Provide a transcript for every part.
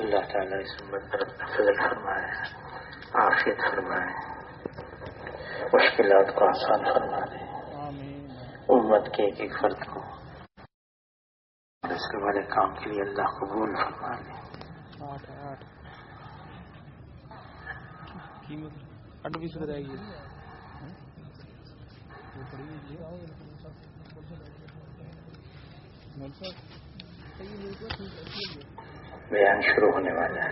اللہ تعالیٰ اس امت پر فضل فرمائے آفیت فرمائے مشکلات کو آسان فرما دے امت کے ایک ایک فرد کو اس کے بڑے کام کے لیے اللہ قبول فرما دے بیان شروع ہونے والا ہے۔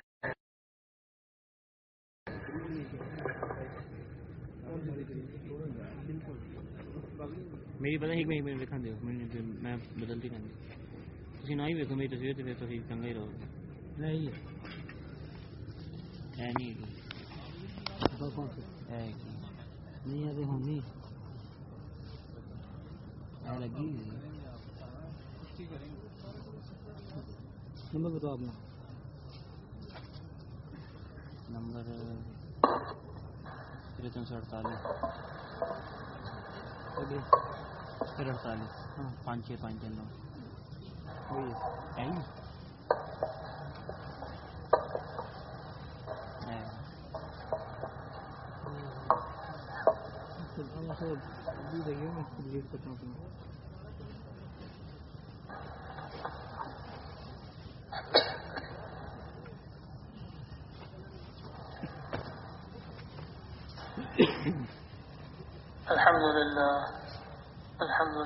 میری پتہ ایک منٹ لکھا دو میں بدلتی رہی تھی نہ ہی ویکو میری تصویر تو پھر چنگا ہی رہو۔ نہیں۔ ہے نہیں۔ نہیں ہونی لگی۔ نمبر بتاؤ اپنا نمبر تین سو اڑتالیس پھر اڑتالیس ہاں پانچ چھ پانچ نو الحمد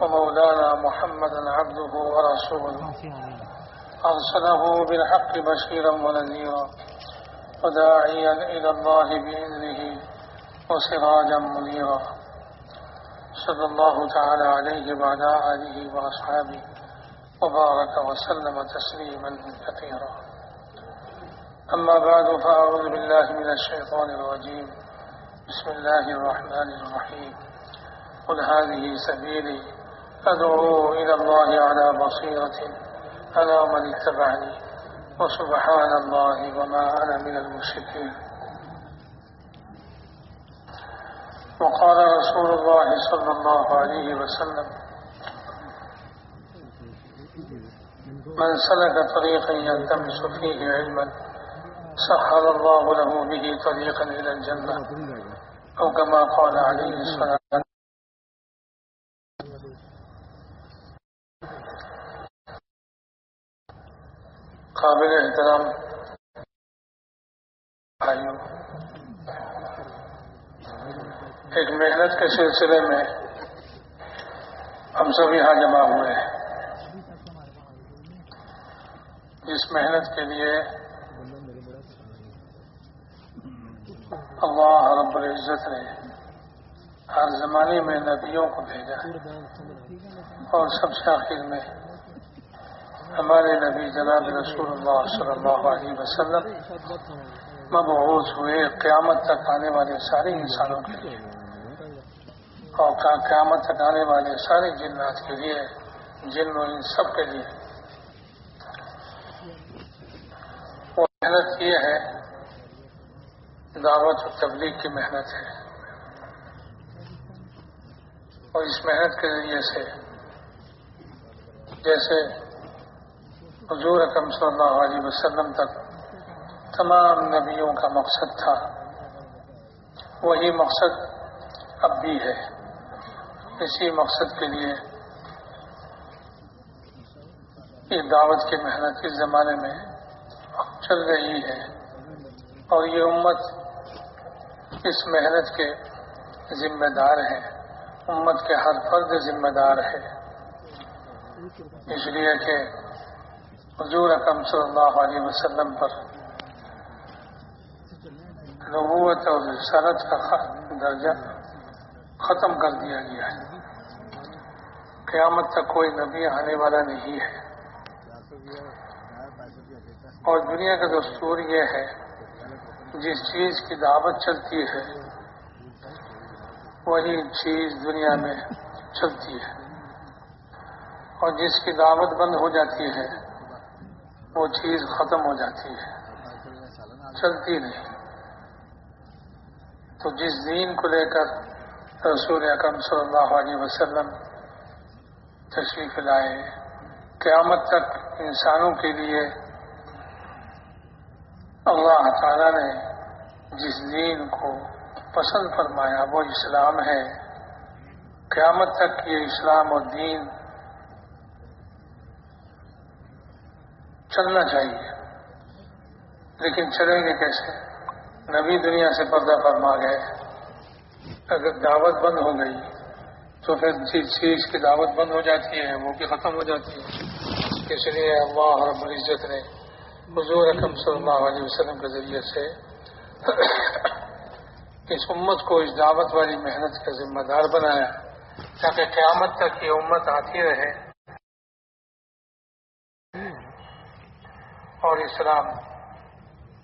ومولانا محمدا عبده ورسوله. أرسله بالحق بشيرا ونذيرا وداعيا إلى الله بإذنه وسراجا منيرا. صلى الله تعالى عليه وعلى آله وأصحابه وبارك وسلم تسليما كثيرا. أما بعد فأعوذ بالله من الشيطان الرجيم. بسم الله الرحمن الرحيم. قل هذه سبيلي أدعو إلى الله على بصيرة أنا من اتبعني؟ وسبحان الله وما أنا من المشركين. وقال رسول الله صلى الله عليه وسلم من سلك طريقا يلتمس فيه علما سهل الله له به طريقا إلى الجنة أو كما قال عليه الصلاة قابل احترام بھائیوں، ایک محنت کے سلسلے میں ہم سب یہاں جمع ہوئے ہیں۔ جس محنت کے لیے اللہ رب العزت نے ہر زمانے میں نبیوں کو بھیجا اور سب سے آخر میں ہمارے نبی جناب رسول اللہ صلی اللہ علیہ وسلم مبعوث ہوئے، قیامت تک آنے والے سارے انسانوں کے لیے۔ اور قیامت تک آنے والے سارے جنات کے لیے، جن و ان سب کے لیے۔ وہ محنت یہ ہے، دعوت و تبلیغ کی محنت ہے۔ اور اس محنت کے ذریعے سے، جیسے حضور اکم صلی اللہ علیہ وسلم تک تمام نبیوں کا مقصد تھا۔ وہی مقصد اب بھی ہے۔ اسی مقصد کے لیے یہ دعوت کی محنت اس زمانے میں چل رہی ہے۔ اور یہ امت اس محنت کے ذمہ دار ہیں امت کے ہر فرد ذمہ دار ہے۔ اس لیے کہ حضور اکم صلی اللہ علیہ وسلم پر نبوت اور رسالت کا درجہ ختم کر دیا گیا ہے۔ قیامت تک کوئی نبی آنے والا نہیں ہے۔ اور دنیا کا دستور یہ ہے، جس چیز کی دعوت چلتی ہے، وہی چیز دنیا میں چلتی ہے۔ اور جس کی دعوت بند ہو جاتی ہے وہ چیز ختم ہو جاتی ہے۔ چلتی نہیں۔ تو جس دین کو لے کر رسول اکرم صلی اللہ علیہ وسلم تشریف لائے، قیامت تک انسانوں کے لیے اللہ تعالی نے جس دین کو پسند فرمایا، وہ اسلام ہے۔ قیامت تک یہ اسلام اور دین چلنا چاہیے۔ لیکن چلیں گے کیسے؟ نبی دنیا سے پردہ فرما گئے۔ اگر دعوت بند ہو گئی، تو پھر جس چیز کی دعوت بند ہو جاتی ہے، وہ بھی ختم ہو جاتی ہے۔ اس لیے اللہ رب العزت نے حضور رقم صلی اللہ علیہ وسلم کے ذریعے سے اس امت کو، اس دعوت والی محنت کا ذمہ دار بنایا تاکہ قیامت تک یہ امت آتی رہے۔ اور اسلام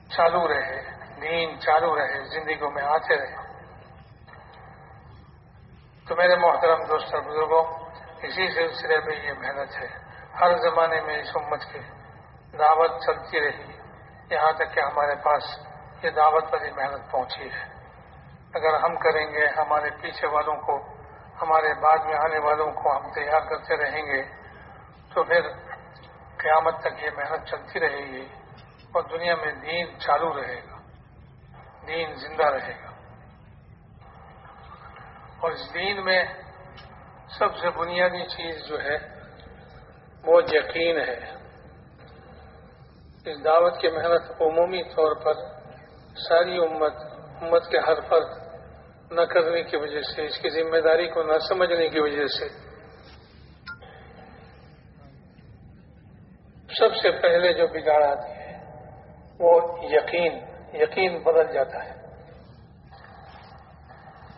چالو رہے، دین چالو رہے، زندگیوں میں آتے رہے۔ تو میرے محترم دوست اور بزرگوں، اسی سلسلے میں یہ محنت ہے۔ ہر زمانے میں اس امت کی دعوت چلتی رہی۔ یہاں تک کہ ہمارے پاس یہ دعوت والی محنت پہنچی ہے۔ اگر ہم کریں گے، ہمارے پیچھے والوں کو، ہمارے بعد میں آنے والوں کو ہم تیار کرتے رہیں گے، تو پھر قیامت تک یہ محنت چلتی رہے گی اور دنیا میں دین چالو رہے گا۔ دین زندہ رہے گا۔ اور اس دین میں سب سے بنیادی چیز جو ہے، وہ یقین ہے۔ اس دعوت کی محنت عمومی طور پر ساری امت امت کے ہر فرد نہ کرنے کی وجہ سے، اس کی ذمہ داری کو نہ سمجھنے کی وجہ سے سب سے پہلے جو بگاڑ آتی ہے، وہ یقین یقین بدل جاتا ہے۔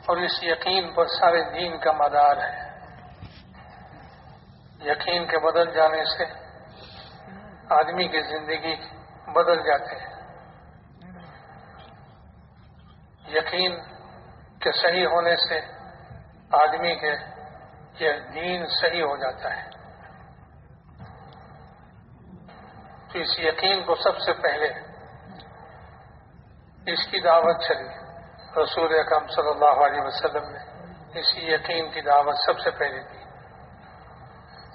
اور اس یقین پر سارے دین کا مدار ہے۔ یقین کے بدل جانے سے آدمی کی زندگی بدل جاتے ہیں یقین کے صحیح ہونے سے آدمی کے یہ دین صحیح ہو جاتا ہے۔ تو اس یقین کو سب سے پہلے اس کی دعوت چلی۔ رسول اکرم صلی اللہ علیہ وسلم نے اسی یقین کی دعوت سب سے پہلے دی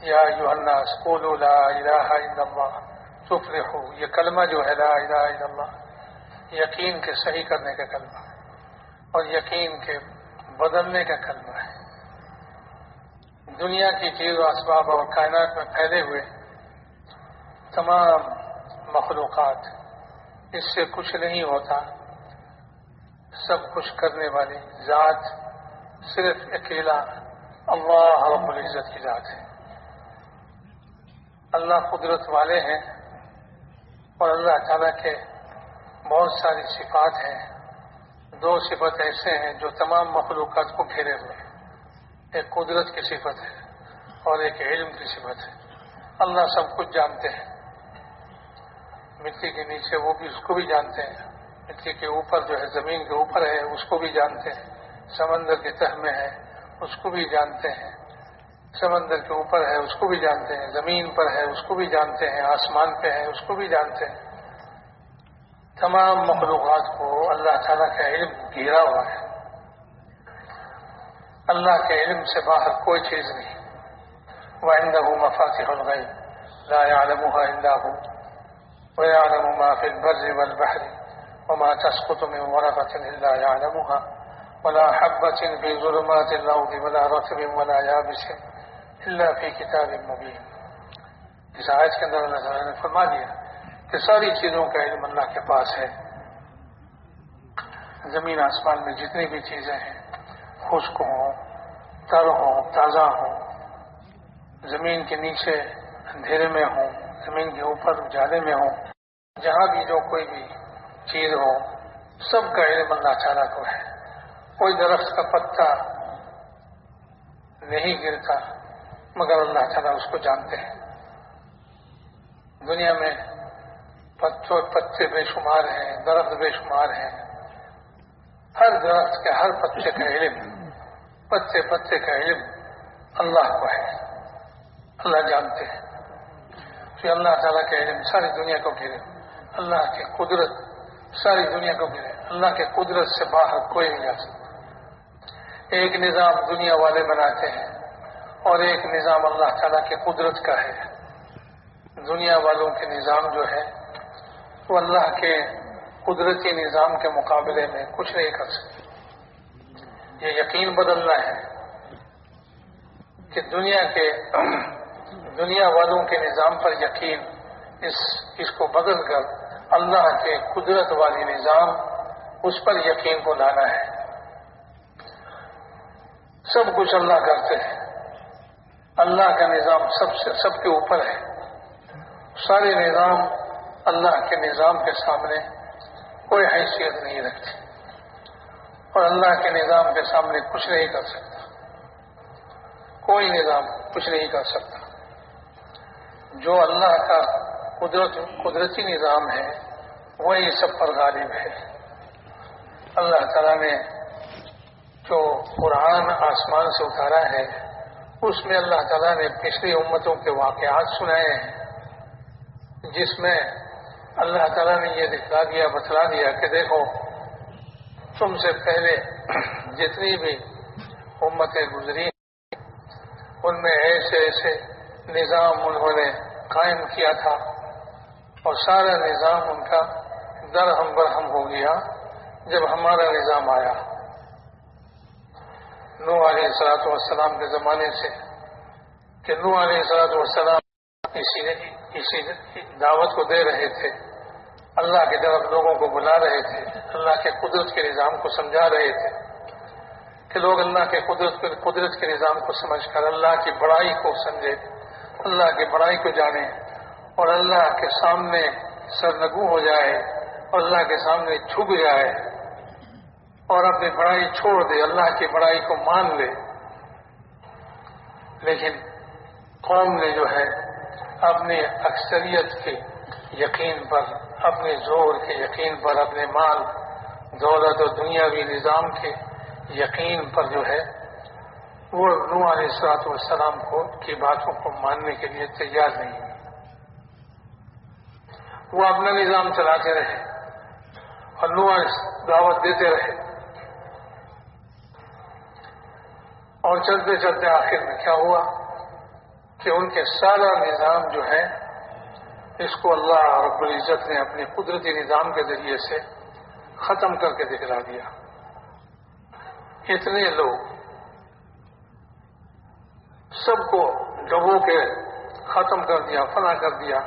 یا یو اللہ اسکول لا الہ الا اللہ تفلحو یہ کلمہ جو ہے لا الہ الا اللہ یقین کے صحیح کرنے کا کلمہ ہے اور یقین کے بدلنے کا کلمہ ہے۔ دنیا کی چیز و اسباب اور کائنات میں پھیلے ہوئے تمام مخلوقات، اس سے کچھ نہیں ہوتا۔ سب کچھ کرنے والی ذات صرف اکیلا اللہ رب العزت کی ذات ہے۔ اللہ قدرت والے ہیں اور اللہ تعالیٰ کے بہت ساری صفات ہیں۔ دو صفت ایسے ہیں جو تمام مخلوقات کو گھیرے ہوئے ہیں۔ ایک قدرت کی صفت ہے اور ایک علم کی صفت ہے۔ اللہ سب کچھ جانتے ہیں۔ مٹی کے نیچے، وہ بھی اس کو بھی جانتے ہیں۔ مٹی کے اوپر جو ہے، زمین کے اوپر ہے، اس کو بھی جانتے ہیں۔ سمندر کے تہ میں ہے، اس کو بھی جانتے ہیں۔ سمندر کے اوپر ہے، اس کو بھی جانتے ہیں۔ زمین پر ہے، اس کو بھی جانتے ہیں۔ آسمان پہ ہے، اس کو بھی جانتے ہیں۔ تمام مخلوقات کو اللہ تعالیٰ کا علم گھیرا ہوا ہے۔ اللہ کے علم سے باہر کوئی چیز نہیں۔ وہ آئندہ ہوں مفاصل ہو گئی لا يعلمها إلا هو۔ ويعلم ما في البر والبحر وما تسقط من ورقة إلا يعلمها ولا حبة في ظلمات الأرض ولا رطب ولا يابس إلا في كتاب مبين. اس آیت کے اندر اللہ تعالیٰ نے فرما دیا کہ ساری چیزوں کا علم اللہ کے پاس ہے۔ زمین آسمان میں جتنی بھی چیزیں ہیں، خشک ہوں، تر ہوں، تازہ ہوں، زمین کے نیچے اندھیرے میں ہوں، زمین کے اوپر اجالے میں ہوں جہاں بھی جو کوئی بھی چیز ہو، سب کا علم اللہ تعالیٰ کو ہے۔ کوئی درخت کا پتا نہیں گرتا، مگر اللہ تعالیٰ اس کو جانتے ہیں۔ دنیا میں پتوں پتے بے شمار ہیں، درخت بے شمار ہیں۔ ہر درخت کے ہر پتے کا علم، پتے پتے کا علم اللہ کو ہے۔ اللہ جانتے ہیں۔ کہ اللہ تعالیٰ کا علم ساری دنیا کو گرے اللہ کی قدرت، ساری دنیا کو گرے اللہ کے قدرت سے باہر کوئی نہیں جا سکتا۔ ایک نظام دنیا والے بناتے ہیں اور ایک نظام اللہ تعالیٰ کی قدرت کا ہے۔ دنیا والوں کے نظام جو ہے، وہ اللہ کے قدرتی نظام کے مقابلے میں کچھ نہیں کر سکتے۔ یہ یقین بدلنا ہے کہ دنیا کے دنیا والوں کے نظام پر یقین اس اس کو بدل کر اللہ کے قدرت والی نظام اس پر یقین کو لانا ہے۔ سب کچھ اللہ کرتے ہیں۔ اللہ کا نظام سب سے سب کے اوپر ہے۔ سارے نظام اللہ کے نظام کے سامنے کوئی حیثیت نہیں رکھتی اور اللہ کے نظام کے سامنے کچھ نہیں کر سکتا۔ کوئی نظام کچھ نہیں کر سکتا۔ جو اللہ کا قدرت قدرتی نظام ہے، وہی سب پر غالب ہے۔ اللہ تعالیٰ نے جو قرآن آسمان سے اتارا ہے، اس میں اللہ تعالیٰ نے پچھلی امتوں کے واقعات سنائے ہیں۔ جس میں اللہ تعالیٰ نے یہ دکھلا دیا، بتلا دیا کہ دیکھو، تم سے پہلے جتنی بھی امتیں گزری ان میں ایسے ایسے نظام انہوں نے قائم کیا تھا۔ اور سارا نظام ان کا درہم برہم ہو گیا جب ہمارا نظام آیا۔ نو علیہ سلاط والسلام کے زمانے سے کہ نو علیہ سلاط والسلام اسی اسی دعوت کو دے رہے تھے۔ اللہ کی طرف لوگوں کو بلا رہے تھے۔ اللہ کے قدرت کے نظام کو سمجھا رہے تھے۔ کہ لوگ اللہ کے قدرت قدرت کے نظام کو سمجھ کر اللہ کی بڑائی کو سمجھے، اللہ کی بڑائی کو جانے۔ اور اللہ کے سامنے سرنگو ہو جائے اور اللہ کے سامنے چھپ جائے۔ اور اپنی بڑائی چھوڑ دے، اللہ کی بڑائی کو مان لے۔ لیکن قوم نے جو ہے، اپنی اکثریت کے یقین پر، اپنے زور کے یقین پر، اپنے مال، دولت اور دنیاوی نظام کے یقین پر جو ہے، وہ نو علیہ السلاط والسلام کو، کی باتوں کو ماننے کے لیے تیار نہیں۔ وہ اپنا نظام چلاتے رہے اور نو دعوت دیتے رہے۔ اور چلتے چلتے آخر میں کیا ہوا کہ ان کے سارا نظام جو ہے اس کو اللہ رب العزت نے اپنے قدرتی نظام کے ذریعے سے ختم کر کے دکھلا دیا۔ اتنے لوگ سب کو ڈبو کے ختم کر دیا، فنا کر دیا۔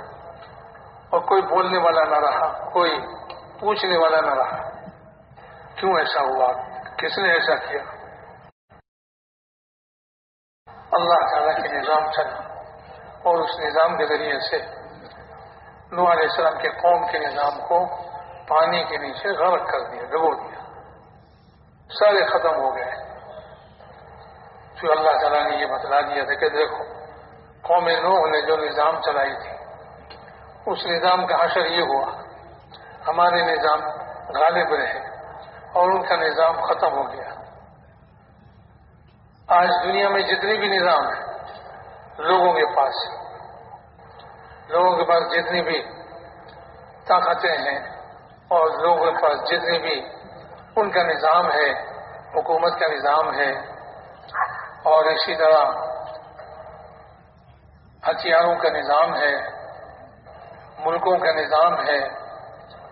اور کوئی بولنے والا نہ رہا، کوئی پوچھنے والا نہ رہا۔ کیوں ایسا ہوا؟ کس نے ایسا کیا؟ اللہ تعالیٰ کے نظام چلا اور اس نظام کے ذریعے سے نو علیہ السلام کے قوم کے نظام کو پانی کے نیچے غرق کر دیا، ڈبو دیا۔ سارے ختم ہو گئے۔ جو اللہ تعالیٰ نے یہ بتلا دیا تھا کہ دیکھو، قوم نوح نے جو نظام چلائی تھی اس نظام کا حشر یہ ہوا، ہمارے نظام غالب رہے اور ان کا نظام ختم ہو گیا۔ آج دنیا میں جتنی بھی نظام ہے لوگوں کے پاس لوگوں کے پاس جتنی بھی طاقتیں ہیں اور لوگوں کے پاس جتنی بھی ان کا نظام ہے، حکومت کا نظام ہے، اور اسی طرح ہتھیاروں کا نظام ہے۔ ملکوں کا نظام ہے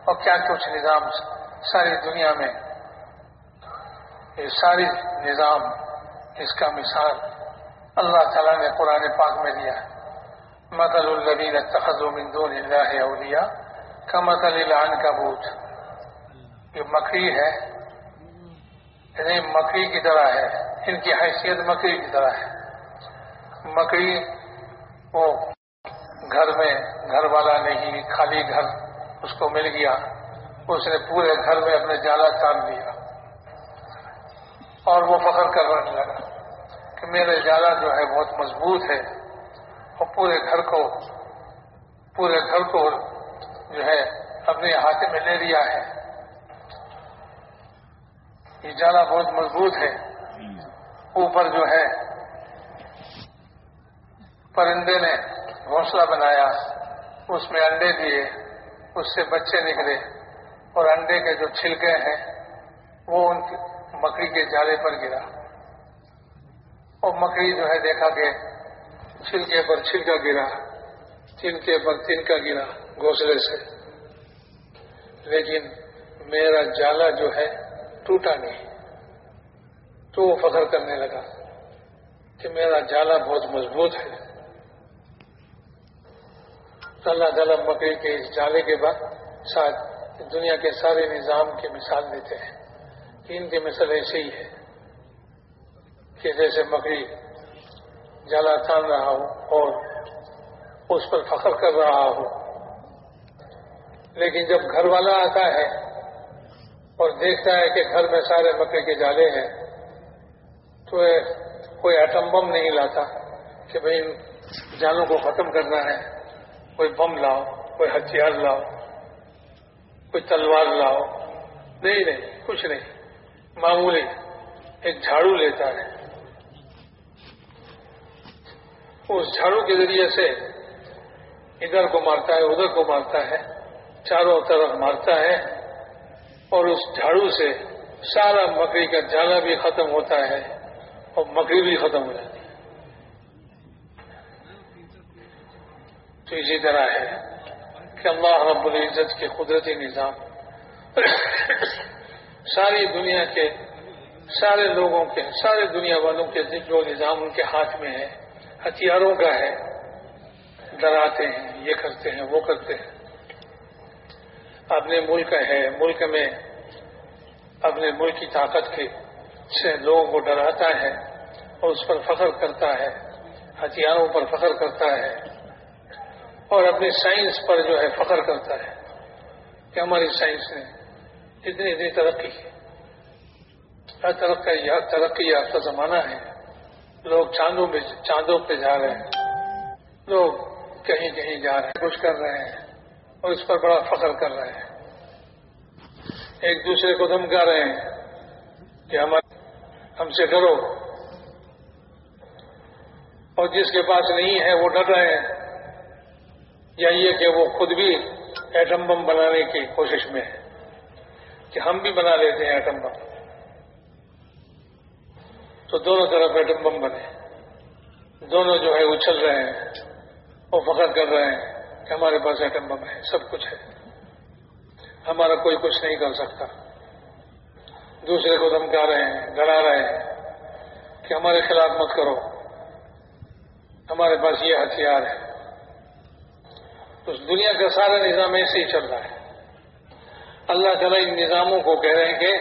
اور کیا کچھ نظام ساری دنیا میں یہ ساری نظام اس کا مثال اللہ تعالیٰ نے قرآن پاک میں دیا ہے۔ مطل البین تخذ من دون اللہ اولیاء کا مطل العن کا بوجھ یہ مکڑی ہے یعنی مکڑی کی طرح ہے، ان کی حیثیت مکڑی کی طرح ہے۔ مکڑی وہ گھر میں گھر والا نہیں، خالی گھر اس کو مل گیا۔ اس نے پورے گھر میں اپنے جالا تان دیا۔ اور وہ فخر کرنے لگا کہ میرا جالا جو ہے بہت مضبوط ہے۔ اور پورے گھر کو، پورے گھر کو جو ہے اپنے ہاتھ میں لے لیا ہے۔ یہ جالا بہت مضبوط ہے۔ اوپر جو ہے پرندے نے گھونسلہ بنایا، اس میں انڈے دیے، اس سے بچے نکلے اور انڈے کے جو چھلکے ہیں، وہ ان کی مکڑی کے جالے پر گرا۔ اور مکڑی جو ہے، دیکھا کہ چھلکے پر چھلکا گرا تنکے پر تنکا گرا گھونسلے سے۔ لیکن میرا جالا جو ہے، ٹوٹا نہیں۔ تو وہ فخر کرنے لگا کہ میرا جالا بہت مضبوط ہے۔ اللہ تعالیٰ مکئی کے اس جالے کے بعد ساتھ دنیا کے سارے نظام کی مثال دیتے ہیں۔ کہ ان کی مثل ایسے ہی ہے کہ جیسے مکڑی جالا تان رہا ہو اور اس پر فخر کر رہا ہو۔ لیکن جب گھر والا آتا ہے اور دیکھتا ہے کہ گھر میں سارے مکئی کے جالے ہیں، تو کوئی ایٹم بم نہیں لاتا کہ بھائی ان جالوں کو ختم کرنا ہے۔ کوئی بم لاؤ، کوئی ہتھیار لاؤ، کوئی تلوار لاؤ۔ نہیں نہیں، کچھ نہیں۔ معمولی ایک جھاڑو لیتا ہے۔ اس جھاڑو کے ذریعے سے ادھر کو مارتا ہے، ادھر کو مارتا ہے، چاروں طرف مارتا ہے۔ اور اس جھاڑو سے سارا مکئی کا جالا بھی ختم ہوتا ہے اور مکئی بھی ختم ہو جاتی ہے۔ تو اسی طرح ہے کہ اللہ رب العزت کے قدرتی نظام ساری دنیا کے سارے لوگوں کے سارے دنیا والوں کے جو نظام ان کے ہاتھ میں ہے، ہتھیاروں کا ہے، ڈراتے ہیں، یہ کرتے ہیں، وہ کرتے ہیں۔ اپنے ملک ہے، ملک میں اپنے ملک کی طاقت کے سے لوگوں کو ڈراتا ہے اور اس پر فخر کرتا ہے، ہتھیاروں پر فخر کرتا ہے۔ اور اپنی سائنس پر جو ہے فخر کرتا ہے کہ ہماری سائنس نے اتنی اتنی ترقی کی۔ ترقی ترقی یافتہ زمانہ ہے۔ لوگ چاندوں پہ چاندوں پہ جا رہے ہیں۔ لوگ کہیں کہیں جا رہے ہیں، کچھ کر رہے ہیں اور اس پر بڑا فخر کر رہے ہیں۔ ایک دوسرے کو دھمکا رہے ہیں کہ ہمارے ہم سے کرو اور جس کے پاس نہیں ہے، وہ ڈر رہے ہیں۔ یا یہ کہ وہ خود بھی ایٹم بم بنانے کی کوشش میں ہے کہ ہم بھی بنا لیتے ہیں ایٹم بم۔ تو دونوں طرف ایٹم بم بنے۔ دونوں جو ہے اچھل رہے ہیں۔ اور فخر کر رہے ہیں کہ ہمارے پاس ایٹم بم ہے، سب کچھ ہے۔ ہمارا کوئی کچھ نہیں کر سکتا۔ دوسرے کو دمکا رہے ہیں ڈرا رہے ہیں کہ ہمارے خلاف مت کرو۔ ہمارے پاس یہ ہتھیار ہے۔ اس دنیا کا سارا نظام ایسے ہی چل رہا ہے۔ اللہ تعالیٰ ان نظاموں کو کہہ رہے ہیں کہ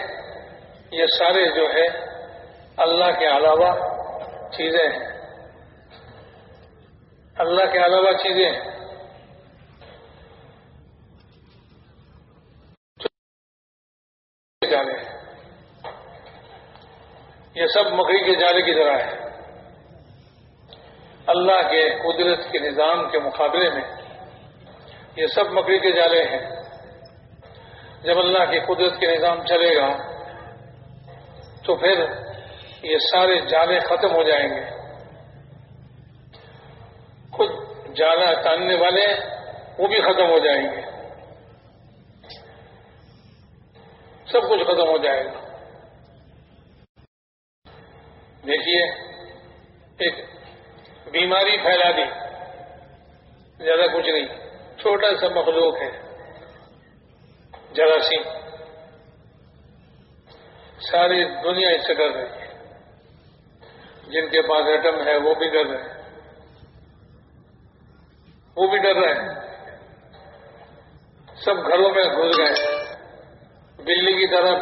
یہ سارے جو ہے اللہ کے علاوہ چیزیں ہیں۔ اللہ کے علاوہ چیزیں ہیں۔ جالے یہ سب مکڑی کے جالے کی طرح ہے۔ اللہ کے قدرت کے نظام کے مقابلے میں یہ سب مکڑی کے جالے ہیں۔ جب اللہ کی قدرت کے نظام چلے گا، تو پھر یہ سارے جالے ختم ہو جائیں گے۔ خود جالا تاننے والے وہ بھی ختم ہو جائیں گے۔ سب کچھ ختم ہو جائے گا۔ دیکھیے، ایک بیماری پھیلا دی۔ زیادہ کچھ نہیں۔ چھوٹا سا مخلوق ہے۔ جراثیم۔ ساری دنیا اس سے ڈر رہی ہے۔ جن کے پاس ایٹم ہے، وہ بھی ڈر رہے ہیں۔ وہ بھی ڈر رہے ہیں۔ سب گھروں میں گھس گئے بلی کی طرف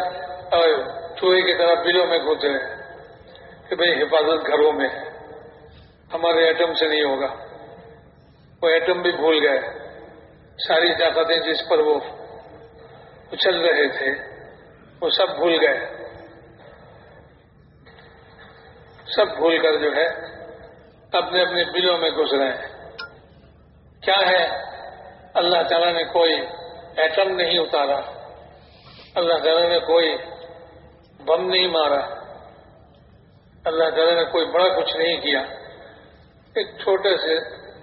اور چوہے کی طرف بلوں میں گھس رہے ہیں۔ کہ بھائی حفاظت گھروں میں ہے۔ ہمارے ایٹم سے نہیں ہوگا۔ وہ ایٹم بھی بھول گئے۔ ساری طاقتیں جس پر وہ اچھل رہے تھے، وہ سب بھول گئے۔ سب بھول کر جو ہے، اپنے اپنے بلوں میں گھس رہے ہیں۔ کیا ہے؟ اللہ تعالیٰ نے کوئی ایٹم نہیں اتارا۔ اللہ تعالیٰ نے کوئی بم نہیں مارا۔ اللہ تعالیٰ نے کوئی بڑا کچھ نہیں کیا۔ ایک چھوٹے سے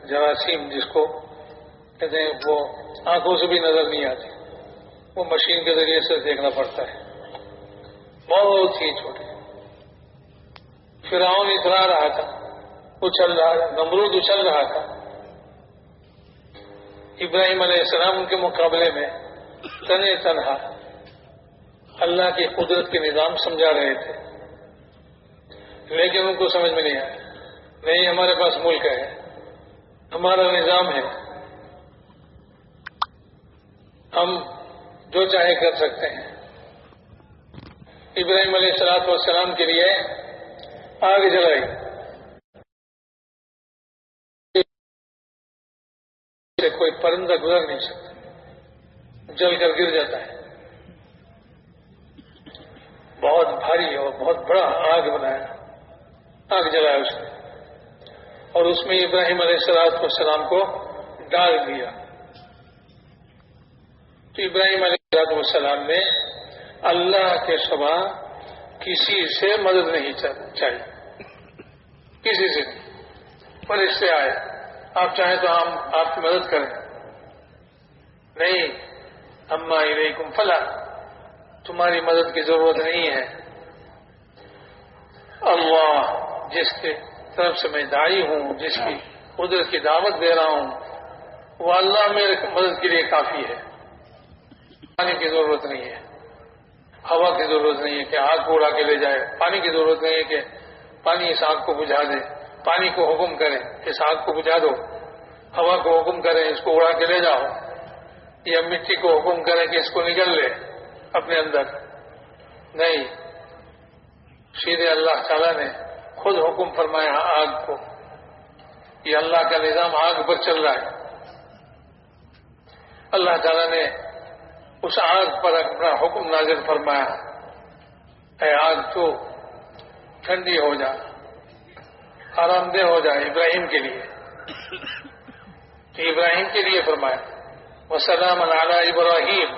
جراثیم جس کو کہتے ہیں، وہ آنکھوں سے بھی نظر نہیں آتی۔ وہ مشین کے ذریعے سے دیکھنا پڑتا ہے۔ بہت ہی چھوٹے۔ فرعون اترا رہا تھا اچھل رہا نمرود اچھل رہا تھا۔ ابراہیم علیہ السلام کے مقابلے میں تنے تنہا، اللہ کی قدرت کے نظام سمجھا رہے تھے۔ لیکن ان کو سمجھ میں نہیں آیا۔ نہیں، ہمارے پاس ملک ہے، ہمارا نظام ہے۔ ہم جو چاہے کر سکتے ہیں۔ ابراہیم علیہ السلاط والسلام کے لیے آگ جلائی۔ کوئی پرندہ گزر نہیں سکتا۔ جل کر گر جاتا ہے۔ بہت بھاری اور بہت بڑا آگ بنایا۔ آگ جلایا اس نے۔ اور اس میں ابراہیم علیہ السلاط والسلام کو ڈال دیا۔ تو ابراہیم علیہ والسلام نے اللہ کے سوا کسی سے مدد نہیں چاہیے کسی سے نہیں۔ پر اس سے آئے۔ آپ چاہیں تو ہم آپ کی مدد کریں۔ نہیں، اما علیکم فلا۔ تمہاری مدد کی ضرورت نہیں ہے۔ اللہ، جس کے طرف سے میں دائی ہوں، جس کی قدرت کی دعوت دے رہا ہوں، وہ اللہ میرے مدد کے لیے کافی ہے۔ پانی کی ضرورت نہیں ہے۔ ہوا کی ضرورت نہیں ہے کہ آگ کو اڑا کے لے جائے۔ پانی کی ضرورت نہیں ہے کہ پانی اس آگ کو بجھا دے۔ پانی کو حکم کرے اس آگ کو بجھا دو۔ ہوا کو حکم کرے اس کو اڑا کے لے جاؤ۔ یا مٹی کو حکم کرے کہ اس کو نکل لے اپنے اندر۔ نہیں۔ سیدھے اللہ تعالی نے خود حکم فرمایا آگ کو۔ یہ اللہ کا نظام آگ پر چل رہا ہے۔ اللہ تعالیٰ نے اس آگ پر اپنا حکم نازل فرمایا۔ اے آگ تو ٹھنڈی ہو جا، آرام دہ ہو جائے ابراہیم کے لیے۔ تو ابراہیم کے لیے فرمایا، وسلام علی ابراہیم۔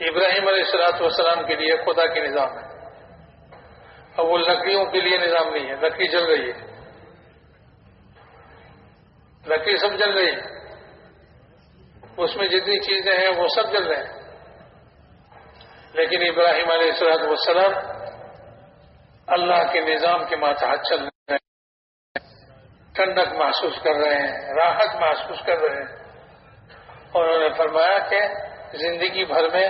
ابراہیم علیہ السلاط وسلام کے لیے خدا کے نظام ہے۔ اب وہ لکڑیوں کے لیے نظام نہیں ہے، لکڑی چل رہی ہے۔ لکڑی سب چل رہی ہے۔ اس میں جتنی چیزیں ہیں وہ سب چل رہے ہیں۔ لیکن ابراہیم علیہ السلام وسلم اللہ کے نظام کے ماتحت چل رہے ہیں۔ ٹھنڈک محسوس کر رہے ہیں، راحت محسوس کر رہے ہیں۔ اور انہوں نے فرمایا کہ زندگی بھر میں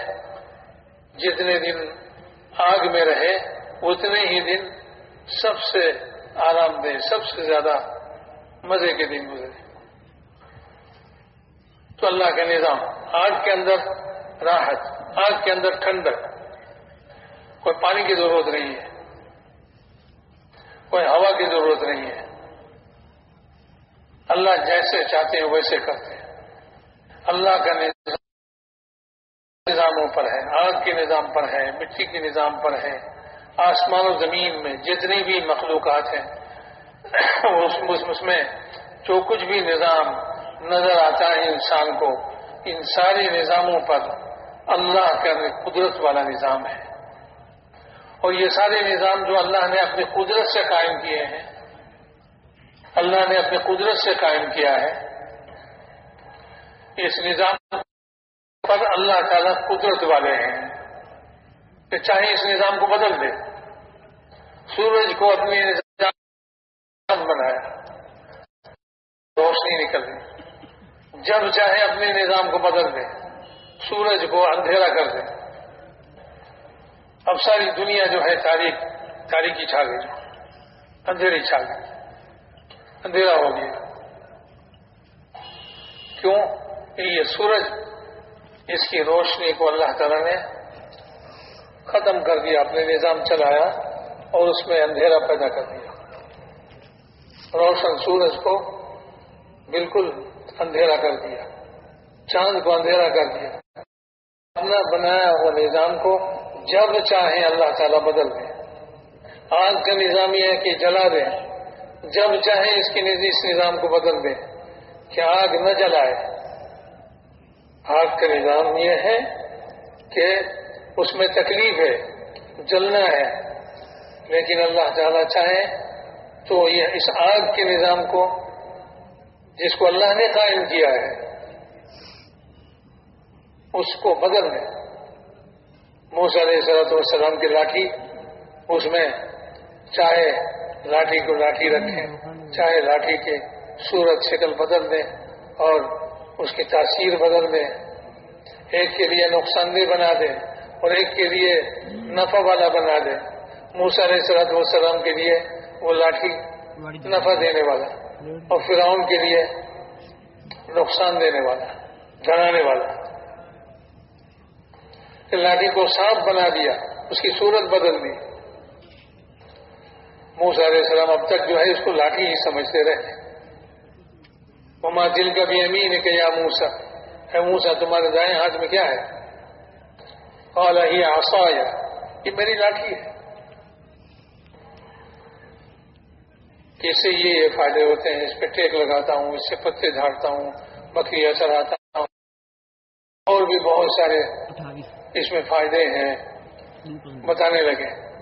جتنے دن آگ میں رہے، اتنے ہی دن سب سے آرام دہ، سب سے زیادہ مزے کے دن گزرے۔ تو اللہ کا نظام، آگ کے اندر راحت، آگ کے اندر ٹھنڈک، کوئی پانی کی ضرورت نہیں ہے، کوئی ہوا کی ضرورت نہیں ہے۔ اللہ جیسے چاہتے ہیں ویسے کرتے ہیں۔ اللہ کا نظام نظاموں پر ہے، آگ کے نظام پر ہے، مٹی کے نظام پر ہے، آسمان و زمین میں جتنی بھی مخلوقات ہیں اس میں جو کچھ بھی نظام نظر آتا ہے انسان کو ان سارے نظاموں پر اللہ کا قدرت والا نظام ہے۔ اور یہ سارے نظام جو اللہ نے اپنی قدرت سے قائم کیے ہیں، اللہ نے اپنی قدرت سے قائم کیا ہے، اس نظام پر اللہ تعالی قدرت والے ہیں۔ کہ چاہے اس نظام کو بدل دے، سورج کو اپنے نظام بنایا روشنی نکل گئی جب چاہے اپنے نظام کو بدل دیں سورج کو اندھیرا کر دیں اب ساری دنیا جو ہے تاریخ تاریخی چھا گئی۔ اندھیری چھا گئی۔ اندھیرا ہو گیا۔ کیوں؟ یہ سورج، اس کی روشنی کو اللہ تعالی نے ختم کر دیا، اپنے نظام چلایا اور اس میں اندھیرا پیدا کر دیا۔ روشن سورج کو بالکل اندھیرا کر دیا۔ چاند کو اندھیرا کر دیا۔ اپنا بنایا ہوا نظام کو جب چاہیں اللہ تعالیٰ بدل دیں آگ کا نظام یہ ہے کہ جلا دیں جب چاہیں اس کے اس نظام کو بدل دیں کہ آگ نہ جلائے۔ آگ کا نظام یہ ہے کہ اس میں تکلیف ہے، جلنا ہے۔ لیکن اللہ تعالیٰ چاہے تو یہ اس آگ کے نظام کو جس کو اللہ نے قائم کیا ہے، اس کو بدل دیں موسیٰ علیہ صلاحت والسلام کی لاٹھی اس میں چاہے لاٹھی کو لاٹھی رکھیں، چاہے لاٹھی کے صورت شکل بدل دیں اور اس کی تاثیر بدل دیں۔ ایک کے لیے نقصان دہ بنا دیں اور ایک کے لیے نفع والا بنا دیں۔ موسا علیہ صلاحت والسلام کے لیے وہ لاٹھی نفع دینے والا۔ اور فرعون کے لیے نقصان دینے والا ڈرانے والا۔ لاٹھی کو سانپ بنا دیا، اس کی صورت بدل دی۔ موسا علیہ السلام اب تک جو ہے، اس کو لاٹھی ہی سمجھتے رہے۔ مما دل کا بھی امین ہے کہ یا موسا ہے موسا تمہارے دائیں ہاتھ میں کیا ہے؟ اور ہی آسا یہ میری لاٹھی ہے۔ اس سے یہ فائدے ہوتے ہیں اس پہ ٹیک لگاتا ہوں اس سے پتے جھاڑتا ہوں بکریاں چلاتا ہوں اور بھی بہت سارے اس میں فائدے ہیں۔ بتانے لگے۔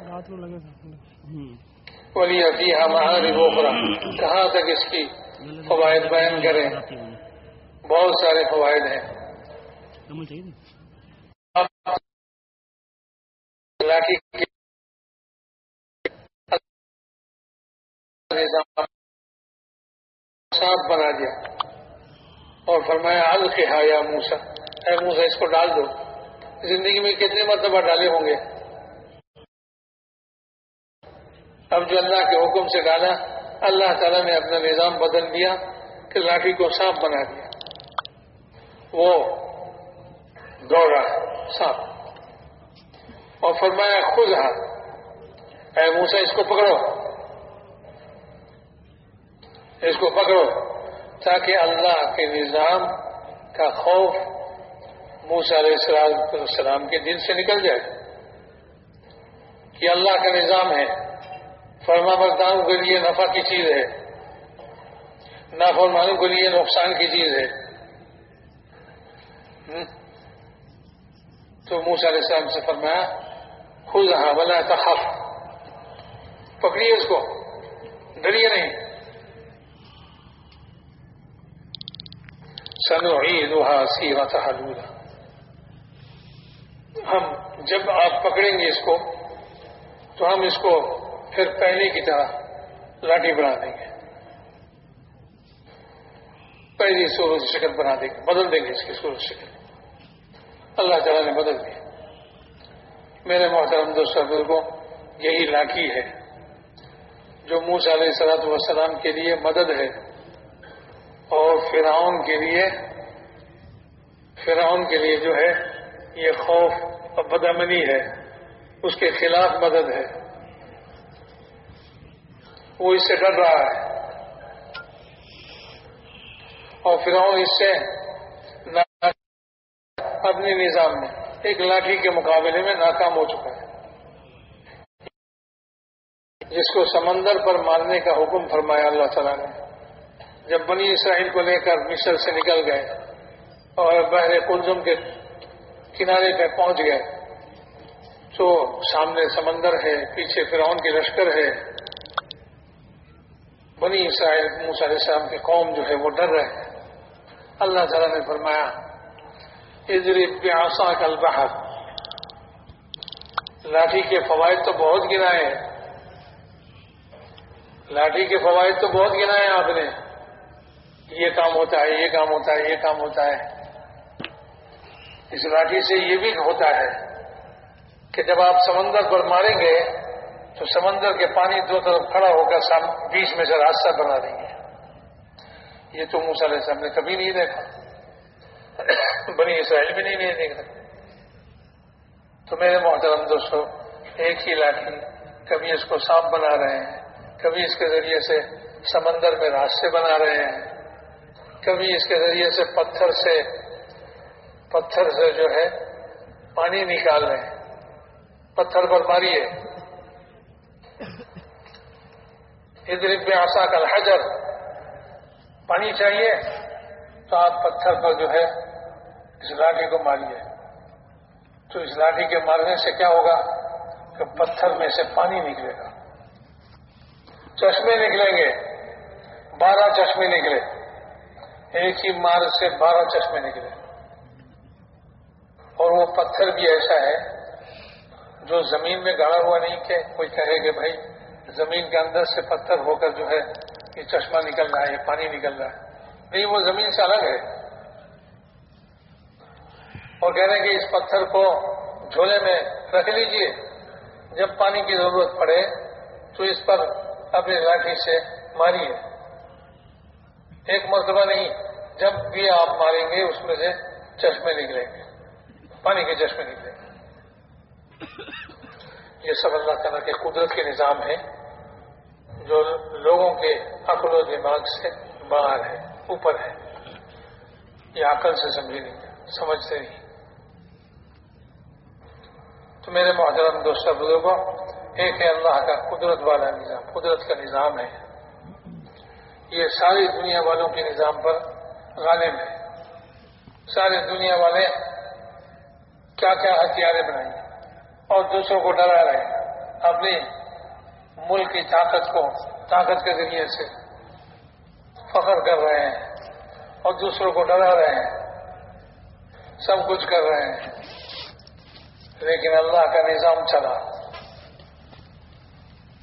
بولیے ابھی ہمارے بوکھرا کہاں تک اس کی فوائد بیان کریں؟ بہت سارے فوائد ہیں۔ لاٹھی سانپ بنا دیا اور فرمایا، القحا یا موسا اے موسا اس کو ڈال دو۔ زندگی میں کتنے مرتبہ ڈالے ہوں گے؟ اب جو اللہ کے حکم سے ڈالا، اللہ تعالیٰ نے اپنا نظام بدل دیا کہ لاٹھی کو سانپ بنا دیا۔ وہ دوڑا سانپ اور فرمایا خود ہاتھ اے موسا اس کو پکڑو۔ اس کو پکڑو تاکہ اللہ کے نظام کا خوف موسا علیہ السلام کے دل سے نکل جائے۔ کہ اللہ کا نظام ہے۔ فرما برداروں کے لیے نفع کی چیز ہے۔ نافرمانوں کے لیے نقصان کی چیز ہے۔ تو موسا علیہ السلام سے فرمایا خود ہاں بنا تخف پکڑیے اس کو۔ ڈریے نہیں۔ سنعیدها سیرتها الاولى ہم جب آپ پکڑیں گے اس کو، تو ہم اس کو پھر پہلے کی طرح لاٹھی بنا دیں گے۔ پہلی صورت شکل بنا دیں گے، بدل دیں گے اس کی صورت شکل۔ اللہ تعالیٰ نے بدل دی میرے محترم دوست بزرگوں، یہی لاٹھی ہے جو موس علیہ صلاحت والسلام کے لیے مدد ہے۔ اور فرعون کے لیے، فرعون کے لیے جو ہے، یہ خوف اور بدمنی ہے، اس کے خلاف مدد ہے۔ وہ اس سے ڈر رہا ہے۔ اور فرعون اس سے اپنے نظام میں، ایک لاٹھی کے مقابلے میں ناکام ہو چکا ہے۔ جس کو سمندر پر مارنے کا حکم فرمایا اللہ تعالیٰ نے۔ جب بنی اسرائیل کو لے کر مصر سے نکل گئے اور بحر کلزم کے کنارے پہ پہنچ گئے، تو سامنے سمندر ہے، پیچھے فرعون کی لشکر ہے۔ بنی اسرائیل، موسیٰ علیہ السلام کی قوم جو ہے وہ ڈر رہے ہیں۔ اللہ تعالیٰ نے فرمایا ادری پیاسا کل بہت لاٹھی کے فوائد تو بہت گنائے ہیں۔ لاٹھی کے فوائد تو بہت گنائے آپ نے۔ یہ کام ہوتا ہے، یہ کام ہوتا ہے، یہ کام ہوتا ہے۔ اس لاٹھی سے یہ بھی ہوتا ہے کہ جب آپ سمندر پر ماریں گے تو سمندر کے پانی دو طرف کھڑا ہو کر بیچ میں سے راستہ بنا دیں گے۔ یہ تو علیہ السلام نے کبھی نہیں دیکھا۔ بنی اسرائیل بھی نہیں نہیں دیکھ تو میرے محترم دوستو، ایک ہی لاٹھی، کبھی اس کو سانپ بنا رہے ہیں، کبھی اس کے ذریعے سے سمندر میں راستے بنا رہے ہیں۔ کبھی اس کے ذریعے سے پتھر سے پتھر سے جو ہے پانی نکال رہے ہیں۔ پتھر پر ماریے ادھر پہ آسا کل حجر۔ پانی چاہیے تو آپ پتھر پر جو ہے اس لاٹھی کو ماریے۔ تو اس لاٹھی کے مارنے سے کیا ہوگا کہ پتھر میں سے پانی نکلے گا۔ چشمے نکلیں گے۔ بارہ چشمے نکلے۔ ایک ہی مار سے بارہ چشمے نکلے۔ اور وہ پتھر بھی ایسا ہے جو زمین میں گڑا ہوا نہیں کہ کوئی کہے کہ بھائی زمین کے اندر سے پتھر ہو کر جو ہے یہ چشمہ نکل رہا ہے، یہ پانی نکل رہا ہے۔ نہیں، وہ زمین سے الگ ہے۔ اور کہہ رہے ہیں کہ اس پتھر کو جھولے میں رکھ لیجیے۔ جب پانی کی ضرورت پڑے تو اس پر اپنی لاٹھی سے ماریے۔ ایک مرتبہ نہیں، جب بھی آپ ماریں گے، اس میں سے چشمے نکلیں گے۔ پانی کے چشمے نکلیں گے۔ یہ سب اللہ تعالیٰ کے قدرت کے نظام ہیں، جو لوگوں کے عقل و دماغ سے باہر ہے اوپر ہے یہ عقل سے سمجھ نہیں، سمجھتے نہیں۔ تو میرے محترم دوست بزرگوں، ایک ہے اللہ کا قدرت والا نظام۔ قدرت کا نظام ہے۔ یہ ساری دنیا والوں کے نظام پر غالب ہے۔ ساری دنیا والے کیا کیا ہتھیاریں بنائیں اور دوسروں کو ڈرا رہے ہیں۔ اپنی ملک کی طاقت کو، طاقت کے ذریعے سے فخر کر رہے ہیں اور دوسروں کو ڈرا رہے ہیں۔ سب کچھ کر رہے ہیں۔ لیکن اللہ کا نظام چلا۔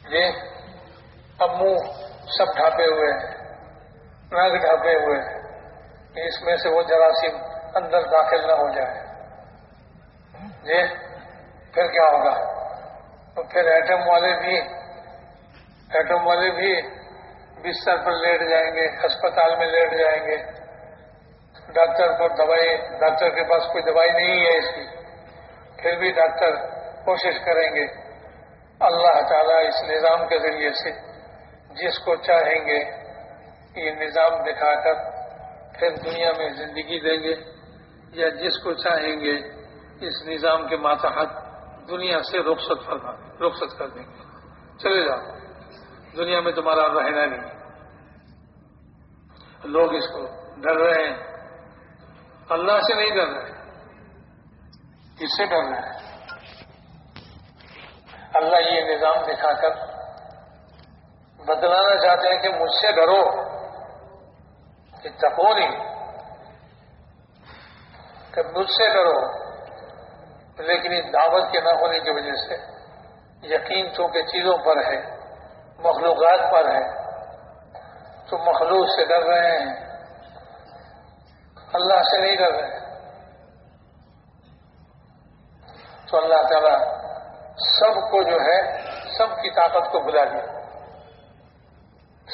یہ اب منہ سب ڈھانپے ہوئے ہیں۔ ناک ڈھانپے ہوئے ہیں اس میں سے وہ جراثیم اندر داخل نہ ہو جائے۔ جی پھر کیا ہوگا؟ تو پھر ایٹم والے بھی، ایٹم والے بھی بستر پر لیٹ جائیں گے اسپتال میں لیٹ جائیں گے۔ ڈاکٹر کو دوائی، ڈاکٹر کے پاس کوئی دوائی نہیں ہے اس کی۔ پھر بھی ڈاکٹر کوشش کریں گے۔ اللہ تعالیٰ اس نظام کے ذریعے سے جس کو چاہیں گے یہ نظام دکھا کر پھر دنیا میں زندگی دیں گے یا جس کو چاہیں گے اس نظام کے ماتحت دنیا سے رخصت فرما رخصت کر دیں گے۔ چلے جاؤ۔ دنیا میں تمہارا رہنا نہیں۔ لوگ اس کو ڈر رہے ہیں۔ اللہ سے نہیں ڈر رہے۔ کس سے ڈر رہے ہیں؟ اللہ یہ نظام دکھا کر بدلانا چاہتے ہیں کہ مجھ سے ڈرو۔ کہ تکو نہیں، کہ مجھ سے ڈرو، لیکن اس دعوت کے نہ ہونے کی وجہ سے یقین چونکہ چیزوں پر ہے، مخلوقات پر ہے، تو مخلوق سے ڈر رہے ہیں۔ اللہ سے نہیں ڈر رہے۔ تو اللہ تعالیٰ سب کو جو ہے، سب کی طاقت کو بلا دیا۔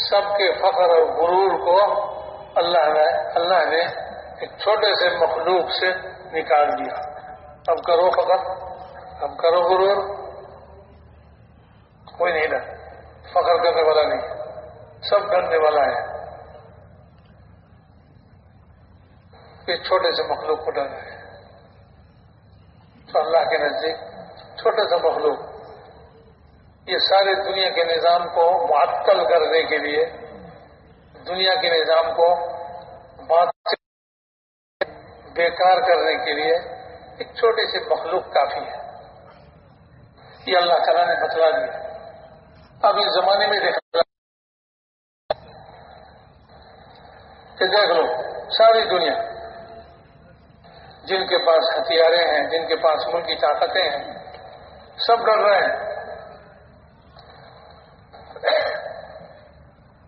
سب کے فخر اور غرور کو اللہ نے اللہ نے ایک چھوٹے سے مخلوق سے نکال دیا اب کرو فخر اب کرو غرور۔ کوئی نہیں ڈر فخر کرنے والا نہیں۔ سب ڈرنے والا ہے۔ یہ چھوٹے سے مخلوق کو ڈر رہے ہیں تو اللہ کے نزدیک چھوٹا سا مخلوق۔ یہ سارے دنیا کے نظام کو معطل کرنے کے لیے دنیا کے نظام کو بات بیکار کرنے کے لیے ایک چھوٹی سی مخلوق کافی ہے۔ یہ اللہ تعالیٰ نے بتلا دیا۔ اب اس زمانے میں دیکھا کہ دیکھ لو، ساری دنیا جن کے پاس ہتھیاریں ہیں، جن کے پاس ملکی طاقتیں ہیں، سب ڈر رہے ہیں۔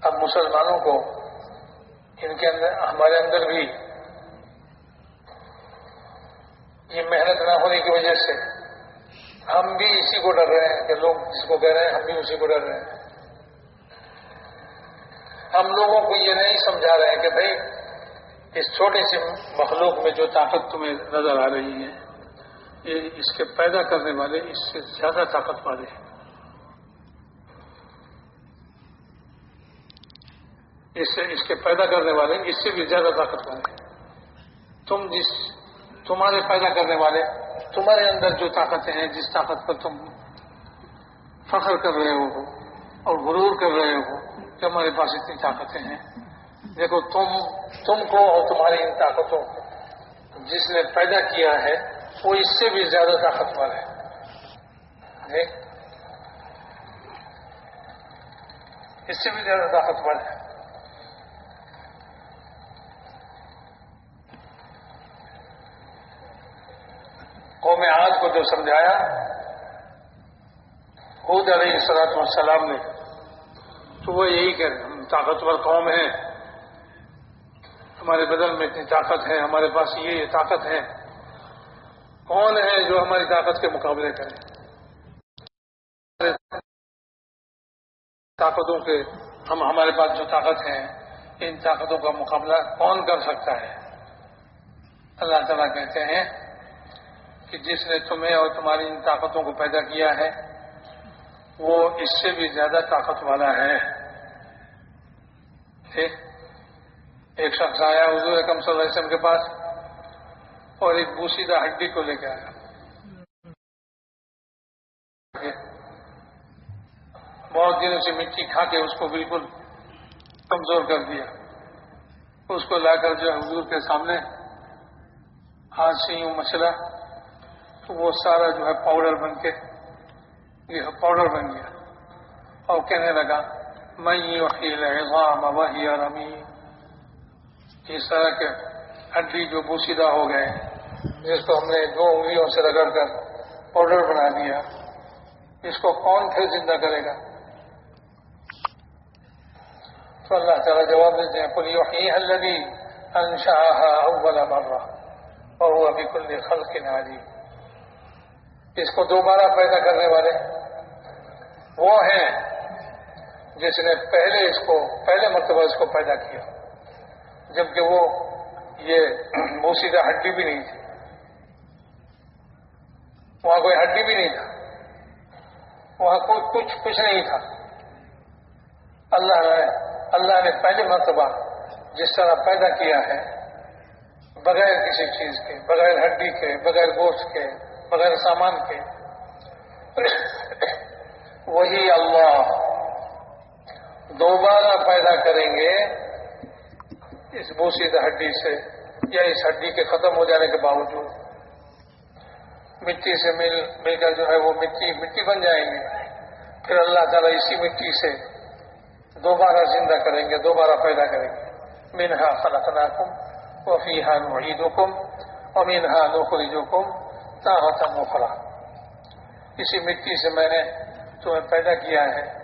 اب مسلمانوں کو ان کے اندر ہمارے اندر بھی یہ محنت نہ ہونے کی وجہ سے ہم بھی اسی کو ڈر رہے ہیں کہ لوگ جس کو کہہ رہے ہیں، ہم بھی اسی کو ڈر رہے ہیں۔ ہم لوگوں کو یہ نہیں سمجھا رہے ہیں کہ بھائی، اس چھوٹے سے مخلوق میں جو طاقت تمہیں نظر آ رہی ہے، یہ اس کے پیدا کرنے والے اس سے زیادہ طاقت والے ہیں۔ اس سے اس کے پیدا کرنے والے اس سے بھی زیادہ طاقت والے ہیں۔ تم جس تمہارے پیدا کرنے والے، تمہارے اندر جو طاقتیں ہیں، جس طاقت پر تم فخر کر رہے ہو اور غرور کر رہے ہو کہ ہمارے پاس اتنی طاقتیں ہیں۔ دیکھو، تم تم کو اور تمہاری ان طاقتوں کو جس نے پیدا کیا ہے، وہ اس سے بھی زیادہ طاقتور ہے۔ دیکھ۔ اس سے بھی زیادہ طاقتور ہے قوم آج کو جو سمجھایا، خود علیہ سلاط والسلام نے، تو وہ یہی کہ ہم طاقتور قوم ہیں، ہمارے بدن میں اتنی طاقت ہے، ہمارے پاس یہ طاقت ہے، کون ہے جو ہماری طاقت کے مقابلے کرے؟ طاقتوں کے، ہم، ہمارے پاس جو طاقت ہے ان طاقتوں کا مقابلہ کون کر سکتا ہے؟ اللہ تعالیٰ کہتے ہیں کہ جس نے تمہیں اور تمہاری ان طاقتوں کو پیدا کیا ہے، وہ اس سے بھی زیادہ طاقت والا ہے۔ ایک شخص آیا حضور اکم صلی اللہ علیہ وسلم کے پاس اور ایک بوسیدہ ہڈی کو لے کے آیا۔ بہت دنوں سے مٹی کھا کے اس کو بالکل کمزور کر دیا۔ اس کو لا کر جو حضور کے سامنے ہاتھ سے یوں مچلا تو وہ سارا جو ہے پاؤڈر بن کے یہ پاؤڈر بن گیا۔ اور کہنے لگا میں وہی رمی اس طرح کے ہڈی جو بوسیدہ ہو گئے، جس کو ہم نے دو انگلیوں سے رگڑ کر پاؤڈر بنا دیا، اس کو کون پھر زندہ کرے گا؟ تو اللہ تعالیٰ جواب دیتے ہیں پوری وقی الدی انشاہ اول مرہ اور وہ ابھی کل خلق نادی. اس کو دوبارہ پیدا کرنے والے وہ ہیں جس نے پہلے اس کو، پہلے مرتبہ اس کو پیدا کیا۔ جبکہ وہ یہ موسیدہ ہڈی بھی نہیں تھی۔ وہاں کوئی ہڈی بھی نہیں تھا۔ وہاں کوئی کچھ کچھ نہیں تھا۔ اللہ نے اللہ نے پہلی مرتبہ جس طرح پیدا کیا ہے، بغیر کسی چیز کے، بغیر ہڈی کے، بغیر گوشت کے بغیر سامان کے۔ وہی اللہ۔ دوبارہ پیدا کریں گے اس بوسید ہڈی سے، یا اس ہڈی کے ختم ہو جانے کے باوجود۔ مٹی سے مل مل کر جو ہے وہ مٹی مٹی بن جائیں گے۔ پھر اللہ تعالیٰ اسی مٹی سے دوبارہ زندہ کریں گے، دوبارہ پیدا کریں گے۔ مینہا خلقناکم وفیہا نعیدکم ومنہا نخرجکم۔ تاہتا مخرا اسی مٹی سے میں نے تمہیں پیدا کیا ہے۔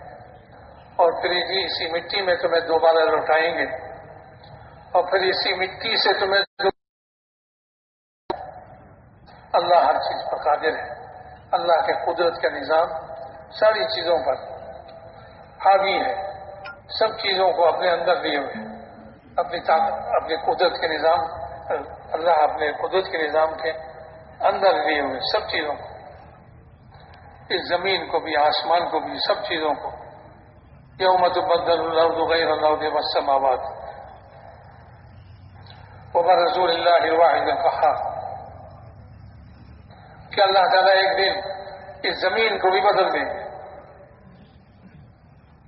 اور پھر جی اسی مٹی میں تمہیں دوبارہ لوٹائیں گے۔ اور پھر اسی مٹی سے تمہیں اللہ ہر چیز پر قادر ہے۔ اللہ کے قدرت کا نظام ساری چیزوں پر حاوی ہے۔ سب چیزوں کو اپنے اندر لیے ہوئے اپنی اپنی قدرت کے نظام، اللہ اپنے قدرت کے نظام کے اندر لیے ہوئے سب چیزوں کو۔ اس زمین کو بھی، آسمان کو بھی، سب چیزوں کو۔ یوم تبدل اللہ غیر اللہ وسم آباد عمر رضول اللہ واحد کہا کہ اللہ تعالیٰ ایک دن اس زمین کو بھی بدل دیں گے۔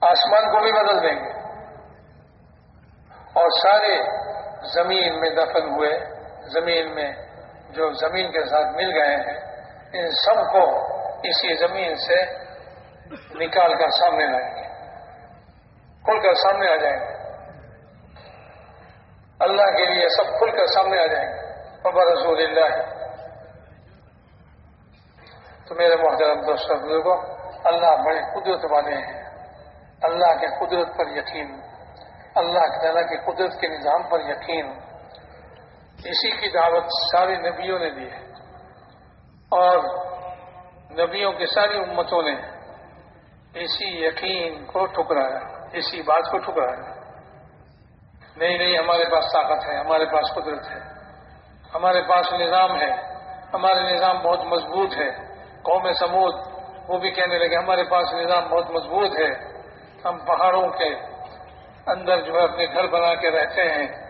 آسمان کو بھی بدل دیں گے۔ اور سارے زمین میں دفن ہوئے، زمین میں جو زمین کے ساتھ مل گئے ہیں، ان سب کو اسی زمین سے نکال کر سامنے لائیں گے۔ کھل کر سامنے آ جائیں گے۔ اللہ کے لیے سب کھل کر سامنے آ جائیں گے۔ بابا رسول اللہ تو میرے محترم دوست بزرگوں اللہ بڑے قدرت والے ہیں۔ اللہ کے قدرت پر یقین۔ اللہ تعالیٰ کی قدرت کے نظام پر یقین۔ اسی کی دعوت سارے نبیوں نے دی ہے اور نبیوں کی ساری امتوں نے اسی یقین کو ٹھکرایا، اسی بات کو ٹھکرایا۔ نہیں نہیں، ہمارے پاس طاقت ہے، ہمارے پاس قدرت ہے، ہمارے پاس نظام ہے، ہمارے نظام بہت مضبوط ہے۔ قوم سمود وہ بھی کہنے لگے، ہمارے پاس نظام بہت مضبوط ہے۔ ہم پہاڑوں کے اندر جو ہے اپنے گھر بنا کے رہتے ہیں۔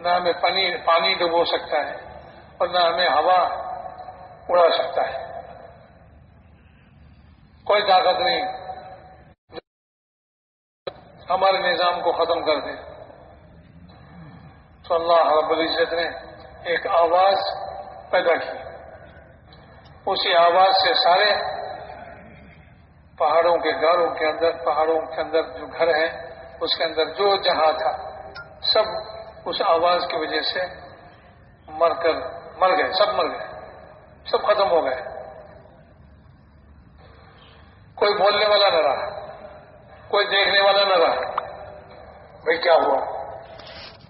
نہ ہمیں پانی پانی ڈبو سکتا ہے اور نہ ہمیں ہوا اڑا سکتا ہے۔ کوئی طاقت نہیں۔ ہمارے نظام کو ختم کر دے تو اللہ رب العزت نے ایک آواز پیدا کی۔ اسی آواز سے سارے پہاڑوں کے گھروں کے اندر، پہاڑوں کے اندر جو گھر ہیں، اس کے اندر جو جہاں تھا، سب اس آواز کی وجہ سے مر کر مر گئے، سب مر گئے، سب ختم ہو گئے۔ کوئی بولنے والا نہ رہا، کوئی دیکھنے والا نہ رہا۔ بھائی کیا ہوا؟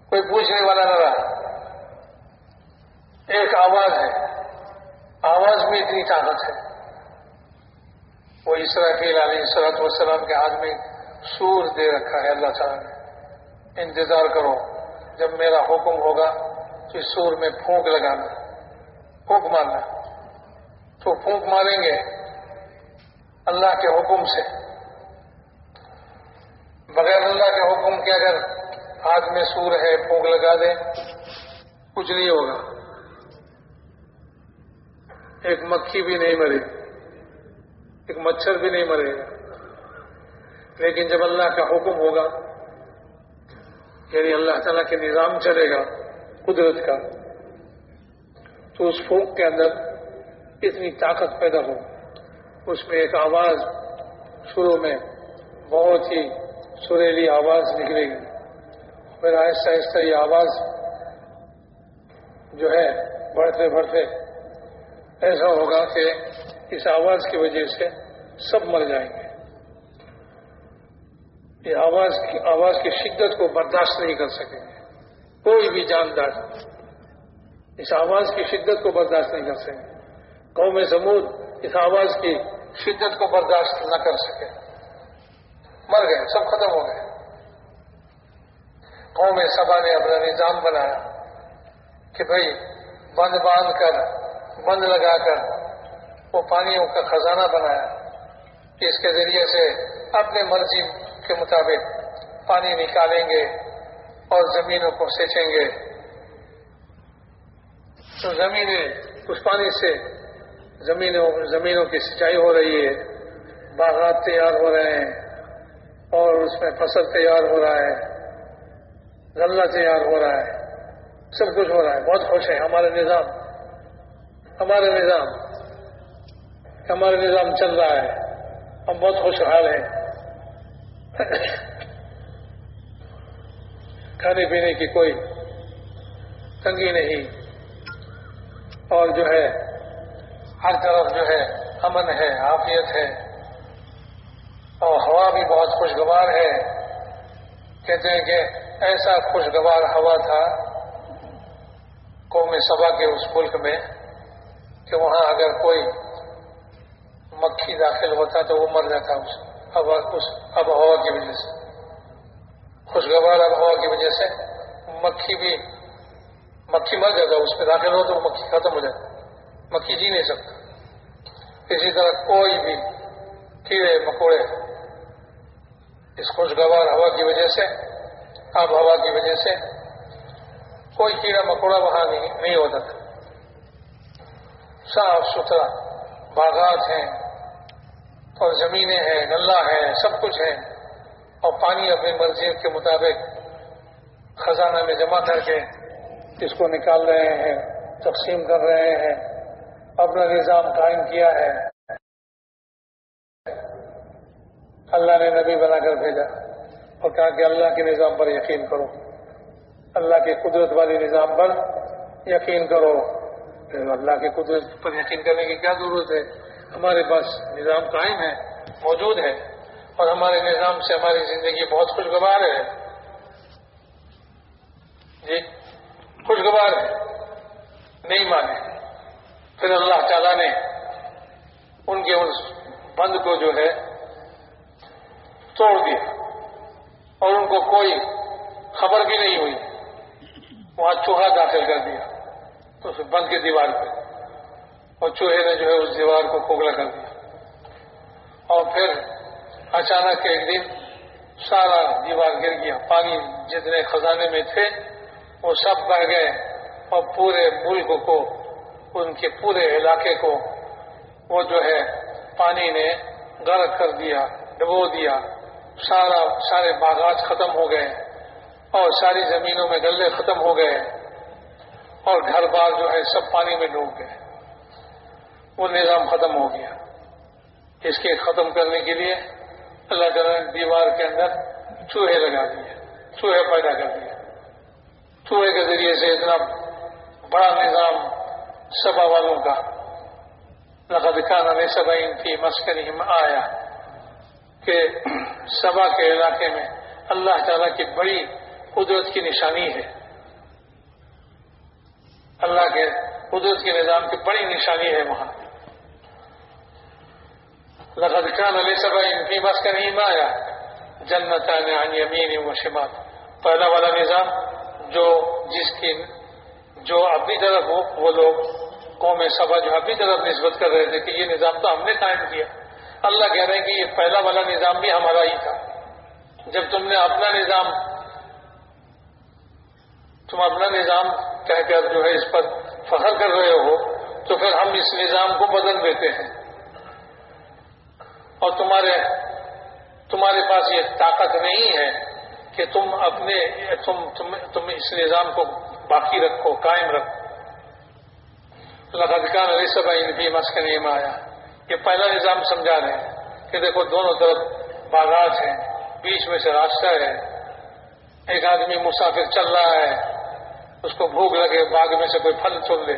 کوئی پوچھنے والا نہ رہا۔ ایک آواز ہے، آواز میں اتنی طاقت ہے۔ وہ اسرافیل علیہ صلاحت وسلام کے ہاتھ میں سور دے رکھا ہے، اللہ تعالیٰ نے۔ انتظار کرو۔ جب میرا حکم ہوگا تو اس سور میں پھونک لگانا، پھونک مارنا۔ تو پھونک ماریں گے اللہ کے حکم سے۔ بغیر اللہ کے حکم کے اگر ہاتھ میں سور ہے، پھونک لگا دیں، کچھ نہیں ہوگا۔ ایک مکھی بھی نہیں مرے، ایک مچھر بھی نہیں مرے۔ گا لیکن جب اللہ کا حکم ہوگا یعنی اللہ تعالیٰ کے نظام چلے گا، قدرت کا۔ تو اس پھونک کے اندر اتنی طاقت پیدا ہو۔ اس میں ایک آواز شروع میں بہت ہی سریلی آواز نکلے گی۔ پھر آہستہ آہستہ یہ آواز جو ہے، بڑھتے بڑھتے ایسا ہوگا کہ اس آواز کی وجہ سے سب مر جائیں گے۔ آواز کی آواز کی شدت کو برداشت نہیں کر سکیں گے۔ کوئی بھی جاندار اس آواز کی شدت کو برداشت نہیں کر سکیں قوم سمود اس آواز کی شدت کو برداشت نہ کر سکے مر گئے، سب ختم ہو گئے۔ قوم سبا نے اپنا نظام بنایا کہ بھائی، بند باندھ کر، بند لگا کر وہ پانیوں کا خزانہ بنایا کہ اس کے ذریعے سے اپنے مرضی کے مطابق پانی نکالیں گے اور زمینوں کو سینچیں گے۔ تو زمینیں اس پانی سے زمینوں زمینوں کی سینچائی ہو رہی ہے، باغات تیار ہو رہے ہیں اور اس میں فصل تیار ہو رہا ہے، غلہ تیار ہو رہا ہے، سب کچھ ہو رہا ہے۔ بہت خوش ہے ہمارا نظام ہمارا نظام ہمارا نظام چل رہا ہے۔ ہم بہت خوشحال ہیں۔ کھانے پینے کی کوئی تنگی نہیں۔ اور جو ہے، ہر طرف جو ہے، امن ہے، عافیت ہے۔ اور ہوا بھی بہت خوشگوار ہے۔ کہتے ہیں کہ ایسا خوشگوار ہوا تھا قوم سبا کے اس ملک میں کہ وہاں اگر کوئی مکھی داخل ہوتا تو وہ مر جاتا اس اب ہوا کی وجہ سے۔ خوشگوار اب ہوا کی وجہ سے مکھی بھی مکھی مر جاتا اس پہ داخل ہو تو وہ مکھی ختم ہو جاتا مکھی جی نہیں سکتا۔ اسی طرح کوئی بھی کیڑے، مکوڑے۔ اس خوشگوار ہوا کی وجہ سے، اب ہوا کی وجہ سے کوئی کیڑا، مکوڑا وہاں نہیں ہوتا۔ تھا صاف ستھرا باغات ہیں۔ اور زمینیں ہیں، نلہ ہے سب کچھ ہے اور پانی اپنی مرضی کے مطابق خزانہ میں جمع کر کے اس کو نکال رہے ہیں، تقسیم کر رہے ہیں۔ اپنا نظام قائم کیا ہے۔ اللہ نے نبی بنا کر بھیجا اور کہا کہ اللہ کے نظام پر یقین کرو۔ اللہ کے قدرت والی نظام پر یقین کرو۔ اللہ کے قدرت پر یقین کرنے کی کیا ضرورت ہے؟ ہمارے پاس نظام قائم ہے، موجود ہے، اور ہمارے نظام سے ہماری زندگی بہت خوشگوار ہے۔ جی خوشگوار ہے، نہیں مانے۔ پھر اللہ تعالیٰ نے ان کے اس بند کو جو ہے توڑ دیا، اور ان کو کوئی خبر بھی نہیں ہوئی۔ وہاں چوہا داخل کر دیا، تو بند کی دیوار پہ۔ اور چوہے نے جو ہے اس دیوار کو کھوکھلا کر دیا۔ اور پھر اچانک ایک دن سارا دیوار گر گیا۔ پانی جتنے خزانے میں تھے، وہ سب بہ گئے اور پورے ملک کو، ان کے پورے علاقے کو وہ جو ہے پانی نے غرق کر دیا، ڈبو دیا۔ سارا، سارے باغات ختم ہو گئے اور ساری زمینوں میں گلے ختم ہو گئے اور گھر بار جو ہے سب پانی میں ڈوب گئے۔ وہ نظام ختم ہو گیا۔ اس کے ختم کرنے کے لیے اللہ تعالیٰ نے دیوار کے اندر چوہے لگا دیے چوہے پیدا کر دیے۔ چوہے کے ذریعے سے اتنا بڑا نظام سبا والوں کا لقد کان علیہ سبا ان کی مسکری آیا کہ سبا کے علاقے میں اللہ تعالیٰ کی بڑی قدرت کی نشانی ہے۔ اللہ کے قدرت کے نظام کی بڑی نشانی ہے وہاں۔ لقد کان علیہ سبا ان کی مسکری میں آیا عن یمین و شمال. پہلا والا نظام جو جس کی جو اپنی طرف ہو، وہ لوگ قوم سبا جو اپنی طرف نسبت کر رہے تھے کہ یہ نظام تو ہم نے قائم کیا۔ اللہ کہہ رہے ہیں کہ یہ پہلا والا نظام بھی ہمارا ہی تھا۔ جب تم نے اپنا نظام، تم اپنا نظام کہہ کر جو ہے اس پر فخر کر رہے ہو، تو پھر ہم اس نظام کو بدل دیتے ہیں۔ اور تمہارے تمہارے پاس یہ طاقت نہیں ہے کہ تم اپنے تم تم, تم اس نظام کو باقی رکھو قائم رکھو. لقدکان علیہ سب بھی مسکن میں آیا. یہ پہلا نظام سمجھا رہے ہیں کہ دیکھو دونوں طرف باغات ہیں بیچ میں سے راستہ ہے. ایک آدمی مسافر چل رہا ہے اس کو بھوک لگے باغ میں سے کوئی پھل چن لے.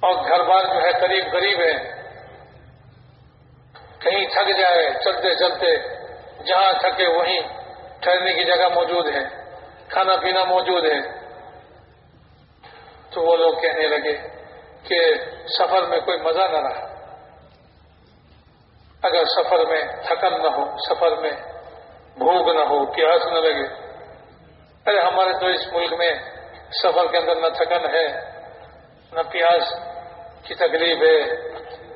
اور گھر بار جو ہے قریب قریب ہے کہیں تھک جائے، چلتے چلتے، جہاں تھکے وہیں ٹھہرنے کی جگہ موجود ہے، کھانا پینا موجود ہے۔ تو وہ لوگ کہنے لگے کہ سفر میں کوئی مزہ نہ رہا۔ اگر سفر میں تھکن نہ ہو، سفر میں بھوک نہ ہو، پیاس نہ لگے، ارے ہمارے تو اس ملک میں سفر کے اندر نہ تھکن ہے، نہ پیاس کی تکلیف ہے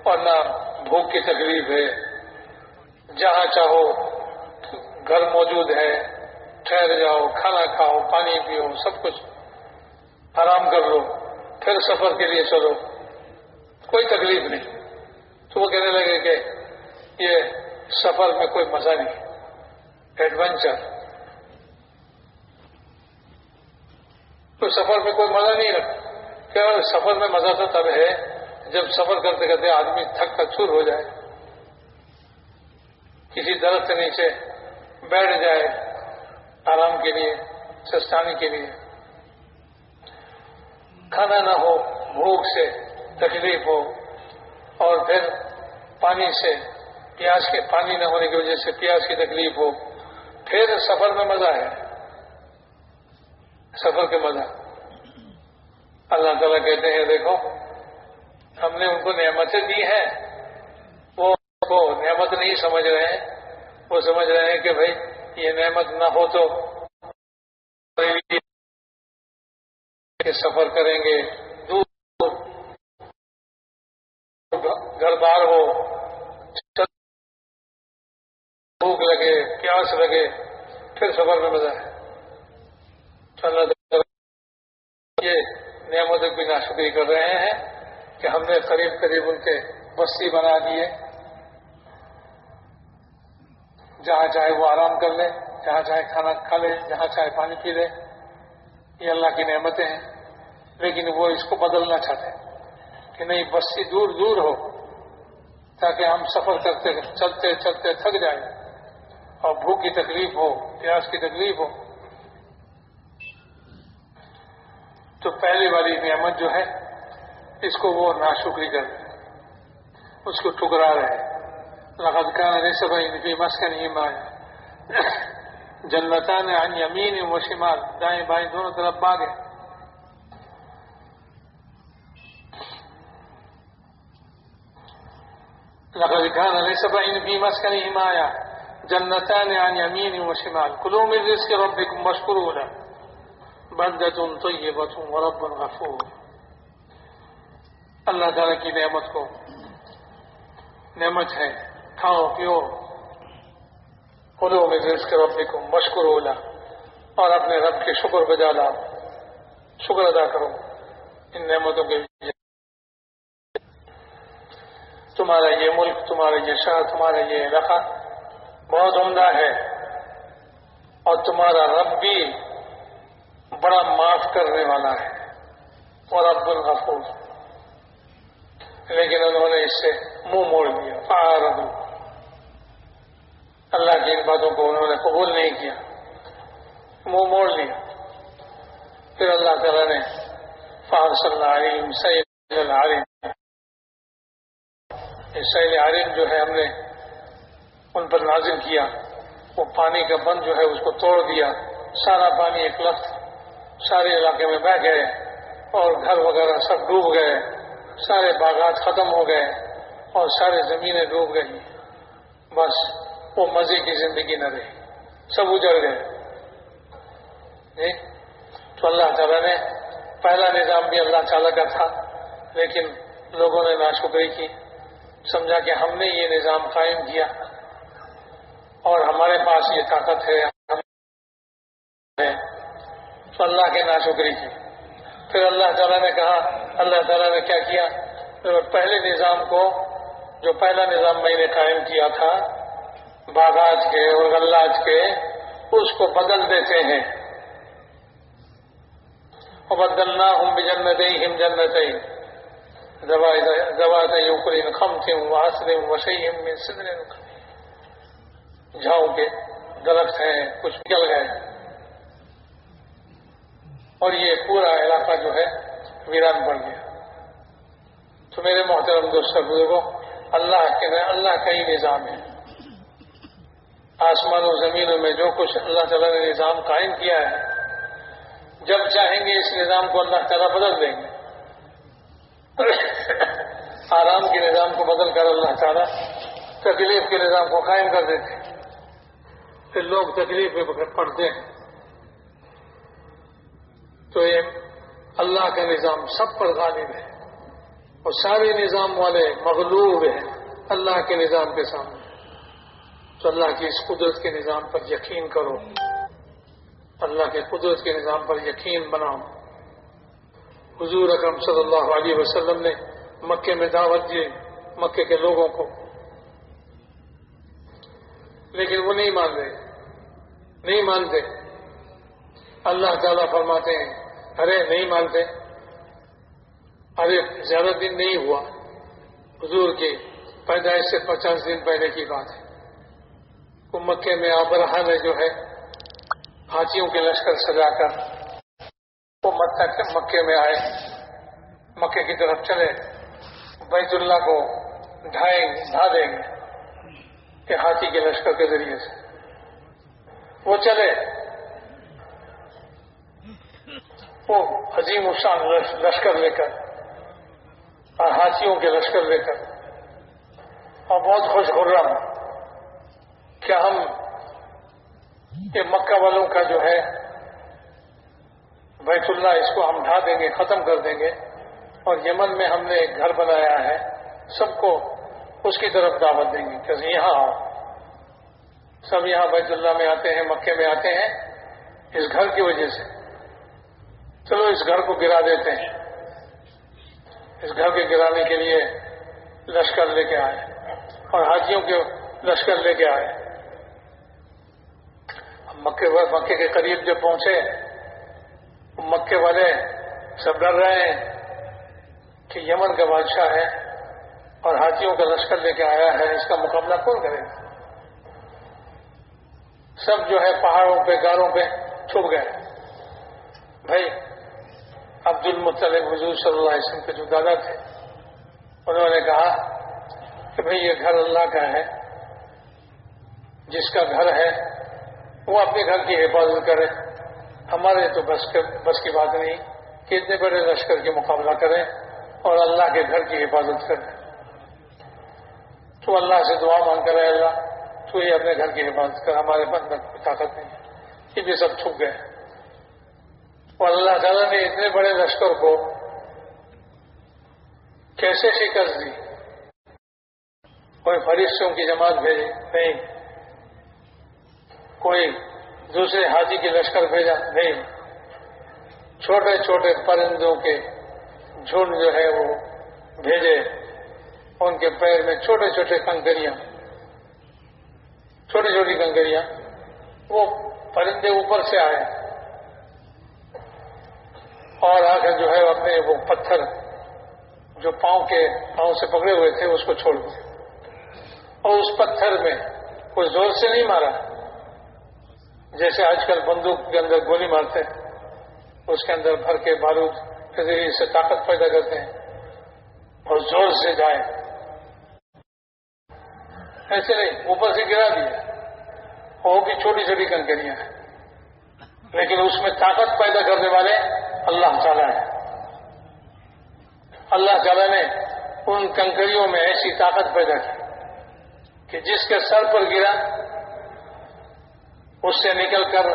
اور نہ بھوک کی تکلیف ہے، جہاں چاہو گھر موجود ہے، ٹھہر جاؤ، کھانا کھاؤ، پانی پیو، سب کچھ۔ آرام کر لو، پھر سفر کے لیے چلو۔ کوئی تکلیف نہیں۔ تو وہ کہنے لگے کہ یہ سفر میں کوئی مزہ نہیں۔ ایڈونچر تو سفر میں کوئی مزہ نہیں رکھتا۔ کیا سفر میں مزہ تو تب ہے جب سفر کرتے کرتے آدمی تھک کا چور ہو جائے، کسی درخت کے نیچے بیٹھ جائے آرام کے لیے، سستانی کے لیے۔ کھانا نہ ہو، بھوک سے، تکلیف ہو، اور پھر پانی سے، پیاس کے پانی نہ ہونے کی وجہ سے پیاس کی تکلیف ہو، پھر سفر میں مزہ ہے۔ سفر کے مزہ۔ اللہ تعالیٰ کہتے ہیں، دیکھو ہم نے ان کو نعمتیں دی ہیں وہ کو نعمت نہیں سمجھ رہے ہیں۔ وہ سمجھ رہے ہیں کہ بھائی یہ نعمت نہ ہو تو سفر کریں گے۔ دور گھر بار ہو۔ بھوک لگے، پیاس لگے۔ پھر سفر میں مزہ ہے۔ یہ نعمتوں کی ناشکری کر رہے ہیں۔ کہ ہم نے قریب قریب ان کے بستی بنا دیے۔ جہاں چاہے وہ آرام کر لے، جہاں چاہے کھانا کھا لے، جہاں چاہے پانی پی لے۔ یہ اللہ کی نعمتیں ہیں۔ لیکن وہ اس کو بدلنا چاہتے ہیں کہ نہیں بستی دور دور ہو تاکہ ہم سفر کرتے چلتے چلتے تھک جائیں۔ اور بھوک کی تکلیف ہو، پیاس کی تکلیف ہو۔ تو پہلی والی نعمت جو ہے اس کو وہ ناشکری کر رہے اس کو ٹکرا رہے۔ لقد كان ليس بين في مسكنهما جنتان عن يمين وشمال دائیں بائیں دونوں طرف باغ ہے لقد كان ليس بين في مسكنهما جنتان عن يمين وشمال كلوا من رزق ربكم واشكروا له۔ بلدة طيبة ورب غفور۔ اللہ تعالیٰ کی نعمت کو۔ نعمت ہے، کھاؤ، پیو۔ کلو میں رزق ربکم مشکور اولا اور اپنے رب کے شکر بجا لاؤ۔ شکر ادا کرو۔ ان نعمتوں کے لیے۔ تمہارا یہ ملک، تمہارا یہ شہر، تمہارا یہ علاقہ بہت عمدہ ہے۔ اور تمہارا رب بھی بڑا معاف کرنے والا ہے۔ اور عبد الغفور۔ لیکن انہوں نے اس سے منہ موڑ دیا فارد اللہ کی ان باتوں کو انہوں نے قبول نہیں کیا۔ منہ موڑ لیا۔ پھر اللہ تعالیٰ نے فار صلی اللہ علیہ سید العالم۔ سید عالم جو ہے، ہم نے ان پر نازل کیا۔ وہ پانی کا بند جو ہے، اس کو توڑ دیا۔ سارا پانی ایک لفظ، سارے علاقے میں بہ گئے اور گھر وغیرہ سب ڈوب گئے۔ سارے باغات ختم ہو گئے اور سارے زمینیں ڈوب گئی بس وہ مزے کی زندگی نہ رہی۔ سب اجڑ گئے۔ جی؟ تو اللہ تعالیٰ نے پہلا نظام بھی اللہ تعالیٰ کا تھا، لیکن لوگوں نے ناشکری کی۔ سمجھا کہ ہم نے یہ نظام قائم کیا اور ہمارے پاس یہ طاقت ہے۔ تو اللہ کے ناشکری کی۔ پھر اللہ تعالیٰ نے کہا اللہ تعالیٰ نے کیا کیا؟ پہلے نظام کو، جو پہلا نظام میں نے قائم کیا تھا، باغات کے اور غلاج کے، اس کو بدل دیتے ہیں۔ اور بدلنا ہوں بھی جنت ہم جنت زبات خم تھے واسرے وسیع جھاؤں کے درخت ہیں، کچھ نکل گئے۔ اور یہ پورا علاقہ جو ہے ویران پڑ گیا۔ تو میرے محترم دوست بزرگوں، اللہ کے اللہ کا ہی نظام ہے۔ آسمان و زمینوں میں جو کچھ اللہ تعالیٰ نے نظام قائم کیا ہے، جب چاہیں گے اس نظام کو اللہ تعالیٰ بدل دیں گے۔ آرام کے نظام کو بدل کر اللہ تعالیٰ تکلیف کے نظام کو قائم کر دیتے پھر لوگ تکلیف میں پڑھتے ہیں۔ تو یہ اللہ کا نظام سب پر غالب ہے اور سارے نظام والے مغلوب ہیں اللہ کے نظام کے سامنے۔ تو اللہ کی اس قدرت کے نظام پر یقین کرو۔ اللہ کے قدرت کے نظام پر یقین بناؤ۔ حضور اکرم صلی اللہ علیہ وسلم نے مکے میں دعوت دی مکے کے لوگوں کو۔ لیکن وہ نہیں مان رہے نہیں مانتے۔ اللہ تعالیٰ فرماتے ہیں ارے نہیں مانتے۔ ارے، زیادہ دن نہیں ہوا۔ حضور کی پیدائش سے پچاس دن پہلے کی بات ہے۔ وہ مکے میں آبرہ نے جو ہے ہاتھیوں کے لشکر سجا کر وہ مکے میں آئے۔ مکے کی طرف چلے۔ بیت اللہ کو ڈھائیں گے ڈھا دیں گے کہ ہاتھی کے لشکر کے ذریعے سے۔ وہ چلے۔ وہ عظیم الشان لشکر لے کر اور ہاتھیوں کے لشکر لے کر۔ اور بہت خوش خرم کیا ہم یہ مکہ والوں کا جو ہے، بیت اللہ اس کو ہم ڈھا دیں گے، ختم کر دیں گے۔ اور یمن میں ہم نے ایک گھر بنایا ہے، سب کو اس کی طرف دعوت دیں گے کہ یہاں آؤ۔ سب یہاں بیت اللہ میں آتے ہیں مکے میں آتے ہیں، اس گھر کی وجہ سے۔ چلو اس گھر کو گرا دیتے ہیں۔ اس گھر کے گرانے کے لیے لشکر لے کے آئے اور حاجیوں کے لشکر لے کے آئے۔ مکے مکے کے قریب جب پہنچے، مکے والے سب ڈر رہے ہیں کہ یمن کا بادشاہ ہے اور ہاتھیوں کا لشکر لے کے آیا ہے، اس کا مقابلہ کون کرے گا؟ سب جو ہے پہاڑوں پہ، گاروں پہ چھپ گئے۔ بھائی عبد المطلب حضور صلی اللہ علیہ وسلم کے جو دادا تھے، انہوں نے کہا کہ بھئی یہ گھر اللہ کا ہے، جس کا گھر ہے، وہ اپنے گھر کی حفاظت کرے۔ ہمارے تو بس بس کی بات نہیں، کہ اتنے بڑے لشکر کے مقابلہ کریں اور اللہ کے گھر کی حفاظت کریں۔ تو اللہ سے دعا مانگ کرے اللہ، تو یہ اپنے گھر کی حفاظت کر، ہمارے بندر کوئی طاقت نہیں۔ یہ بھی سب چھپ گئے۔ اور اللہ تعالیٰ نے اتنے بڑے لشکر کو کیسے شکست دی؟ کوئی فرشتوں کی جماعت بھیجی نہیں۔ کوئی دوسرے حاجی کی لشکر بھیجا؟ نہیں۔ چھوٹے چھوٹے پرندوں کے جھنڈ جو ہے وہ بھیجے۔ ان کے پیر میں چھوٹے چھوٹے کنکریاں۔ چھوٹی چھوٹی کنکریاں۔ وہ پرندے اوپر سے آئے۔ اور آ کر جو ہے اپنے وہ پتھر جو پاؤں کے پاؤں سے پکڑے ہوئے تھے، اس کو چھوڑ دیا اور اس پتھر میں کوئی زور سے نہیں مارا۔ جیسے آج کل بندوق کے اندر گولی مارتے ہیں، اس کے اندر بھر کے بارود ذریعے سے طاقت پیدا کرتے ہیں اور زور سے جائیں۔ ایسے نہیں، اوپر سے گرا دیا وہ بھی چھوٹی چھوٹی کنکریاں ہیں۔ لیکن اس میں طاقت پیدا کرنے والے اللہ تعالیٰ ہیں اللہ تعالیٰ نے ان کنکریوں میں ایسی طاقت پیدا کی کہ جس کے سر پر گرا، اس سے نکل کر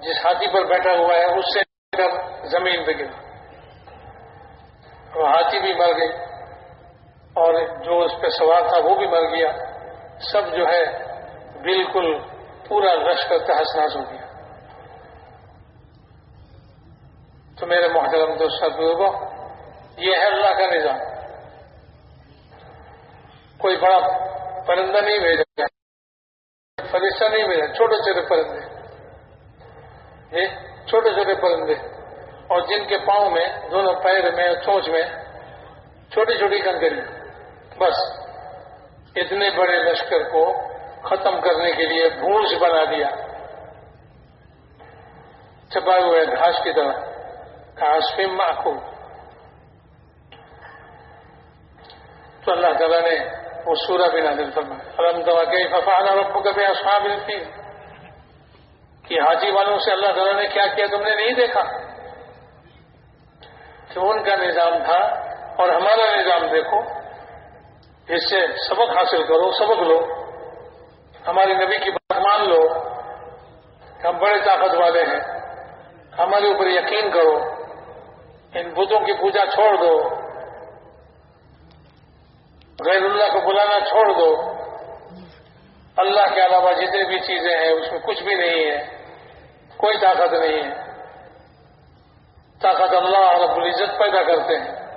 جس ہاتھی پر بیٹھا ہوا ہے، اس سے نکل کر زمین پہ گرا۔ وہ ہاتھی بھی مر گئی اور جو اس پہ سوار تھا، وہ بھی مر گیا۔ سب جو ہے، بالکل پورا لشکر تحس ناس ہو گیا۔ تو میرے محترم دوست بزرگوں یہ ہے اللہ کا نظام۔ کوئی بڑا پرندہ نہیں بھیجا۔ فرشتہ نہیں بھیجا۔ چھوٹے چھوٹے پرندے۔ یہ چھوٹے چھوٹے پرندے۔ اور جن کے پاؤں میں، دونوں پیر میں چونچ میں چھوٹی چھوٹی کنکری بس۔ اتنے بڑے لشکر کو ختم کرنے کے لیے بھونس بنا دیا۔ چھپائے ہوئے گھاس کی طرح۔ گھاس پہ تو اللہ تعالیٰ نے وہ سورہ بھی نازل فرمایا۔ علم دوا کے ففانا رب کبھی اصحاب الفیل کہ حاجی والوں سے اللہ تعالیٰ نے کیا کیا تم نے نہیں دیکھا؟ کہ ان کا نظام تھا اور ہمارا نظام دیکھو اس سے سبق حاصل کرو، سبق لو۔ ہمارے نبی کی بات مان لو۔ ہم بڑے طاقت والے ہیں۔ ہمارے اوپر یقین کرو۔ ان بتوں کی پوجا چھوڑ دو۔ غیر اللہ کو بلانا چھوڑ دو۔ اللہ کے علاوہ جتنی بھی چیزیں ہیں، اس میں کچھ بھی نہیں ہے۔ کوئی طاقت نہیں ہے۔ طاقت اللہ رب العزت پیدا کرتے ہیں۔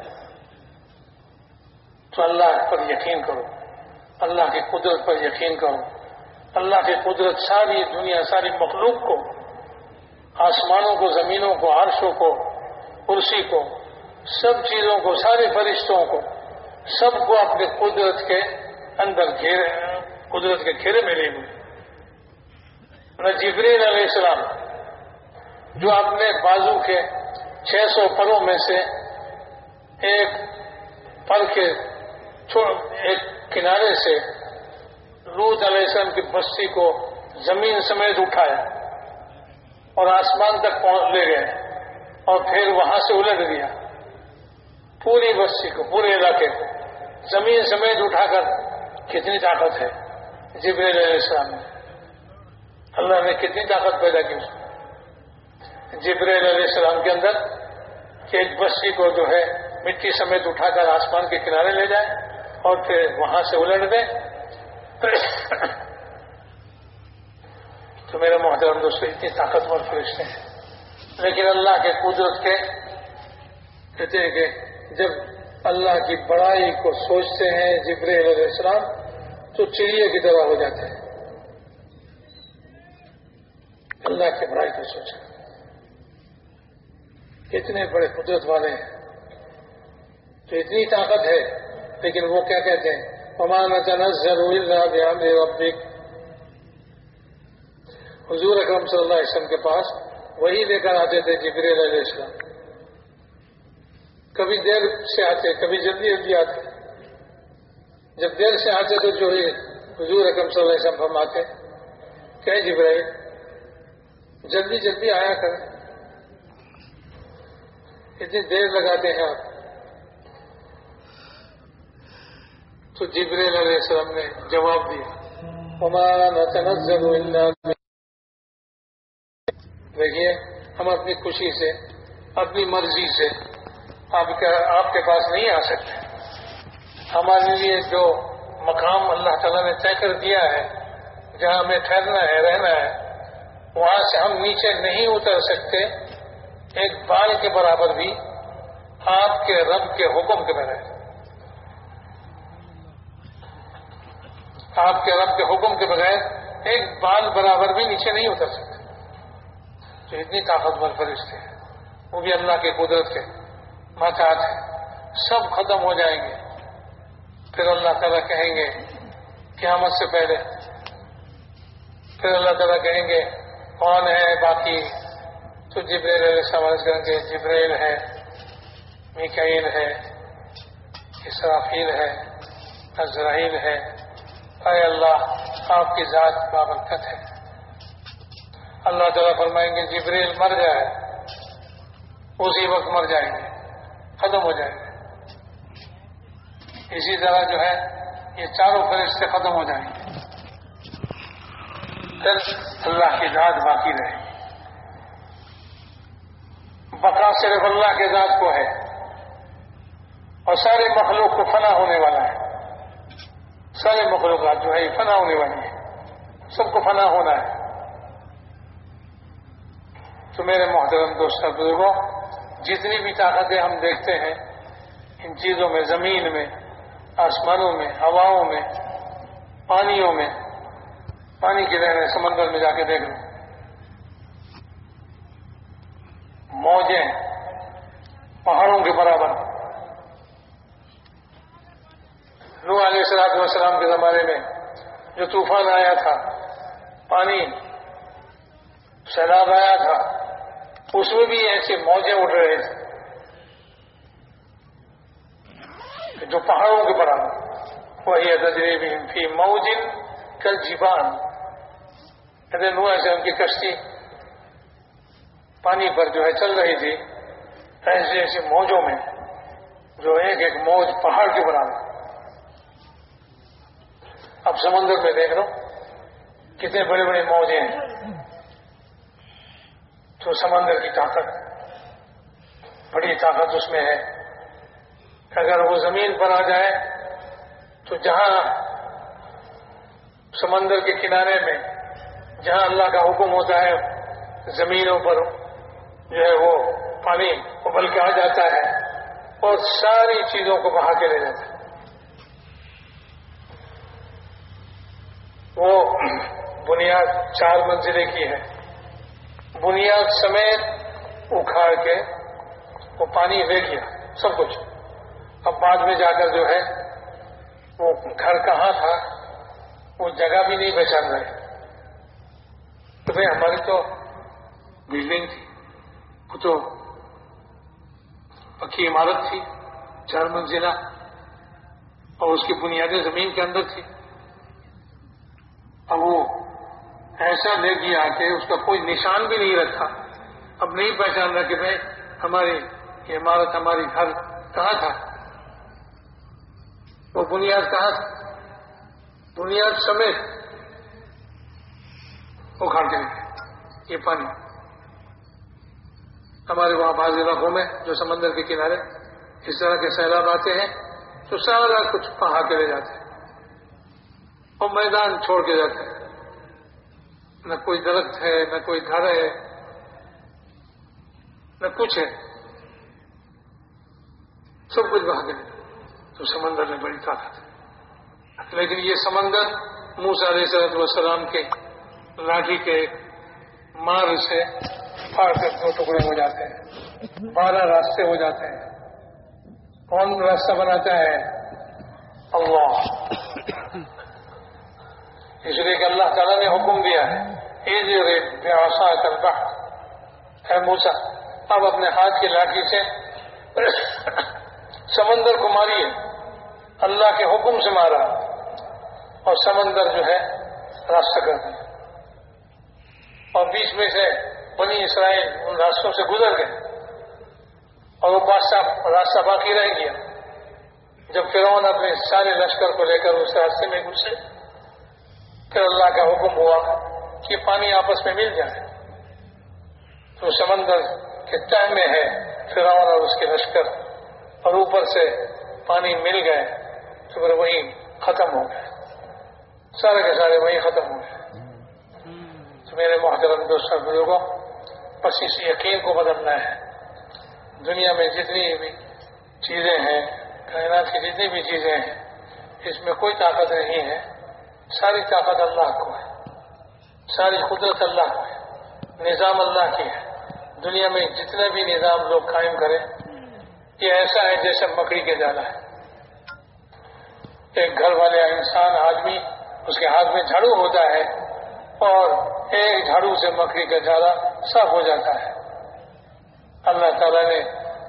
تو اللہ پر یقین کرو۔ اللہ کی قدرت پر یقین کرو۔ اللہ کی قدرت ساری دنیا، ساری مخلوق کو، آسمانوں کو، زمینوں کو، عرشوں کو کرسی کو، سب چیزوں کو، سارے فرشتوں کو، سب کو اپنے قدرت کے اندر گھیرے، قدرت کے گھیرے میں لے ہوئے جبریل علیہ السلام، جو اپنے بازو کے چھ سو پروں میں سے ایک پر کے ایک کنارے سے روت علیہ السلام کی بستی کو زمین سمیت اٹھایا اور آسمان تک پہنچ لے گئے۔ اور پھر وہاں سے الٹ دیا پوری بستی کو، پورے علاقے کو۔ زمین سمیت اٹھا کر کتنی طاقت ہے؟ جبریل علیہ السلام نے۔ اللہ نے کتنی طاقت پیدا کی جبریل علیہ السلام کے اندر کہ ایک بستی کو جو ہے، مٹی سمیت اٹھا کر آسمان کے کنارے لے جائے اور پھر وہاں سے الٹ دیں تو میرے محترم دوستوں اتنی طاقتور فرشتے ہیں۔ لیکن اللہ کے قدرت کے کہتے ہیں کہ جب اللہ کی بڑائی کو سوچتے ہیں جبریل علیہ السلام، تو چڑیے کی طرح ہو جاتے ہیں۔ اللہ کی بڑائی کو سوچیں اتنے بڑے قدرت والے ہیں۔ تو اتنی طاقت ہے، لیکن وہ کیا کہتے ہیں؟ امان ضرور ربک حضور اکرم صلی اللہ علیہ وسلم کے پاس وہی لے کر آتے تھے جبریل علیہ السلام۔ کبھی دیر سے آتے، کبھی جلدی جلدی آتے۔ جب دیر سے آتے تو جو ہی حضور اکرم صلی اللہ علیہ وسلم فرماتے کہ جبرائیل، جلدی جلدی آیا کریں اتنی دیر لگاتے ہیں آپ۔ تو جبریل علیہ السلام نے جواب دیا۔ ہمارا تنزل دیکھیے، ہم اپنی خوشی سے، اپنی مرضی سے آپ آپ کے پاس نہیں آ سکتے۔ ہمارے لیے جو مقام اللہ تعالیٰ نے طے کر دیا ہے، جہاں ہمیں ٹھہرنا ہے، رہنا ہے، وہاں سے ہم نیچے نہیں اتر سکتے، ایک بال کے برابر بھی آپ کے رب کے حکم کے بغیر۔ آپ کے رب کے حکم کے بغیر ایک بال برابر بھی نیچے نہیں اتر سکتے۔ تو اتنی طاقتور فرشتے ہیں۔ وہ بھی اللہ کی قدرت کے محتاط ہیں۔ سب ختم ہو جائیں گے۔ پھر اللہ تعالیٰ کہیں گے، قیامت سے پہلے۔ پھر اللہ تعالیٰ کہیں گے، کون ہے باقی؟ تو جبریل علیہ سمجھ کریں گے جبریل ہے، میکائیل ہے، اسرافیل ہے، ازرائیل ہے۔ اے اللہ، آپ کی ذات بابرکت ہے۔ اللہ تعالیٰ فرمائیں گے جبریل مر جائے، اسی وقت مر جائیں گے، ختم ہو جائیں گے۔ اسی طرح جو ہے، یہ چاروں فرشتے ختم ہو جائیں گے۔ پھر اللہ کی ذات باقی رہے۔ بقا صرف اللہ کے ذات کو ہے، اور سارے مخلوق کو فنا ہونے والا ہے۔ سارے مخلوقات جو ہے، یہ فنا ہونے والی ہے سب کو فنا ہونا ہے۔ تو میرے محترم دوست بزرگوں، جتنی بھی طاقتیں ہم دیکھتے ہیں، ان چیزوں میں، زمین میں، آسمانوں میں، ہواؤں میں، پانیوں میں، پانی کی رہنے سمندر میں جا کے دیکھ لو موجیں پہاڑوں کے برابر۔ نو علیہ السلام والسلام کے زمانے میں جو طوفان آیا تھا، پانی، سیلاب آیا تھا اس میں بھی ایسے موجیں اٹھ رہے تھے جو پہاڑوں کے برابر وہی تجریب فی موجن کل جیبان کہتے نو ایسے ان کی کشتی پانی پر جو ہے چل رہی تھی۔ ایسے ایسے موجوں میں جو ایک ایک موج پہاڑ کے برابر اب سمندر میں دیکھ لو، کتنے بڑے بڑے موجے ہیں۔ تو سمندر کی طاقت بڑی طاقت اس میں ہے۔ اگر وہ زمین پر آ جائے تو جہاں سمندر کے کنارے میں جہاں اللہ کا حکم ہوتا ہے، زمینوں پر جو ہے وہ پانی ابل کے آ جاتا ہے اور ساری چیزوں کو بہا کے لے جاتا ہے۔ وہ بنیاد چار منزلے کی ہے بنیاد سمیت اکھاڑ کے وہ پانی لے گیا، سب کچھ۔ اب بعد میں جا کر جو ہے، وہ گھر کہاں تھا، وہ جگہ بھی نہیں پہچان رہے۔ تو بھائی ہماری تو بلڈنگ تھی، وہ تو پکی عمارت تھی، چار منزلہ، اور اس کی بنیادیں زمین کے اندر تھی اب وہ ایسا لے گیا کہ اس کا کوئی نشان بھی نہیں رکھا۔ اب نہیں پہچان رہا کہ بھائی ہماری یہ عمارت ہماری گھر کہاں تھا؟ وہ بنیاد کہاں تھا بنیاد سمیت وہ کھاڑ کے یہ پانی۔ ہمارے وہاں بعض علاقوں میں جو سمندر کے کنارے اس طرح کے سیلاب آتے ہیں، تو سارا کچھ پہا کے لے جاتے ہیں اور میدان چھوڑ کے جاتے ہیں۔ نہ کوئی درخت ہے، نہ کوئی گھر ہے، نہ کچھ ہے۔ سب کچھ بہا کے تو سمندر میں بڑی طاقت۔ ہے لیکن یہ سمندر موسا علیہ صلاحت والسلام کے لاٹھی کے مار سے پھاڑ کر دو ٹکڑے ہو جاتے ہیں۔ بارہ راستے ہو جاتے ہیں۔ کون راستہ بناتا ہے؟ اللہ۔ اس لیے کہ اللہ تعالیٰ نے حکم دیا ہے آسا کرتا ہے موسا اب اپنے ہاتھ کی لاٹھی سے سمندر کو ماریے۔ اللہ کے حکم سے مارا۔ اور سمندر جو ہے، راستہ کر دیا۔ اور بیچ میں سے بنی اسرائیل ان راستوں سے گزر گئے۔ اور وہ بادشاہ، راستہ باقی رہ گیا۔ جب فرعون اپنے سارے لشکر کو لے کر اس راستے میں گھسے پھر اللہ کا حکم ہوا کہ پانی آپس میں مل جائے۔ تو سمندر کے تہ میں ہے فرعون اور اس کے لشکر، اور اوپر سے پانی مل گئے تو پھر وہی ختم ہو گئے۔ سارے کے سارے وہی ختم ہو گئے۔ تو میرے محترم دوست بزرگوں، بس اس یقین کو بدلنا ہے۔ دنیا میں جتنی بھی چیزیں ہیں، کائنات کی جتنی بھی چیزیں ہیں، اس میں کوئی طاقت نہیں ہے۔ ساری طاقت اللہ کو ہے۔ ساری قدرت اللہ کو ہے۔ نظام اللہ کی ہے۔ دنیا میں جتنے بھی نظام لوگ قائم کریں، یہ ایسا ہے جیسے مکڑی کے جالا ہے۔ ایک گھر والے انسان، آدمی، اس کے ہاتھ میں جھاڑو ہوتا ہے اور ایک جھاڑو سے مکڑی کا جالا صاف ہو جاتا ہے۔ اللہ تعالیٰ نے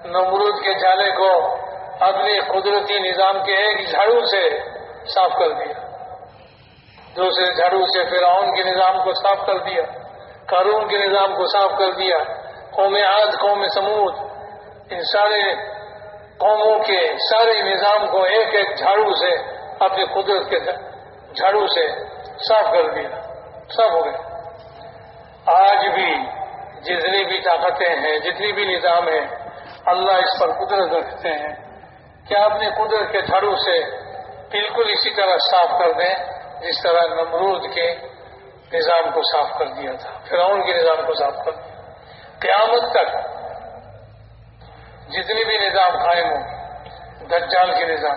نمرود کے جالے کو اپنے قدرتی نظام کے ایک جھاڑو سے صاف کر دیا۔ دوسرے جھاڑو سے فرعون کے نظام کو صاف کر دیا، قارون کے نظام کو صاف کر دیا، قوم عاد، قوم سمود ان سارے قوموں کے سارے نظام کو ایک ایک جھاڑو سے اپنی قدرت کے جھاڑو سے صاف کر دیا، صاف ہو گئے آج بھی جتنی بھی طاقتیں ہیں، جتنی بھی نظام ہیں، اللہ اس پر قدرت رکھتے ہیں۔ کیا اپنے قدرت کے جھاڑو سے بالکل اسی طرح صاف کر دیں؟ جس طرح نمرود کے نظام کو صاف کر دیا تھا، فرعون کے نظام کو صاف کر دیا۔ قیامت تک جتنی بھی نظام قائم ہوں، دجال کے نظام،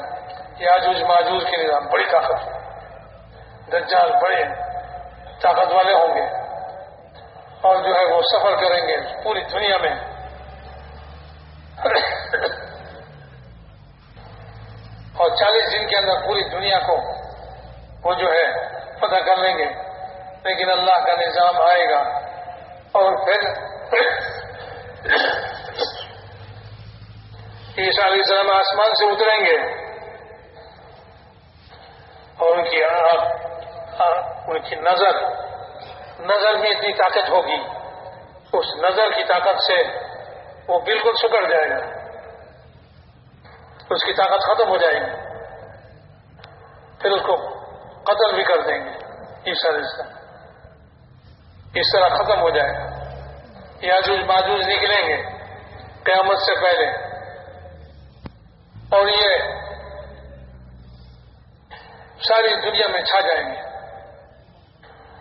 یاجوج ماجوج کے نظام، بڑی طاقت۔ دجال بڑے طاقت والے ہوں گے۔ اور جو ہے وہ سفر کریں گے پوری دنیا میں۔ اور چالیس دن کے اندر پوری دنیا کو وہ جو ہے پتہ کر لیں گے۔ لیکن اللہ کا نظام آئے گا۔ اور پھر عیسیٰ علیہ السلام آسمان سے اتریں گے۔ اور ان کی ان کی نظر نظر میں اتنی طاقت ہوگی۔ اس نظر کی طاقت سے وہ بالکل سکڑ جائے گا۔ اس کی طاقت ختم ہو جائے گی۔ پھر اس کو قتل بھی کر دیں گے۔ عیسیٰ علیہ السلام اس طرح ختم ہو جائے گا۔ یاجوج ماجوج نکلیں گے۔ قیامت سے پہلے۔ اور یہ ساری دنیا میں چھا جائیں گے۔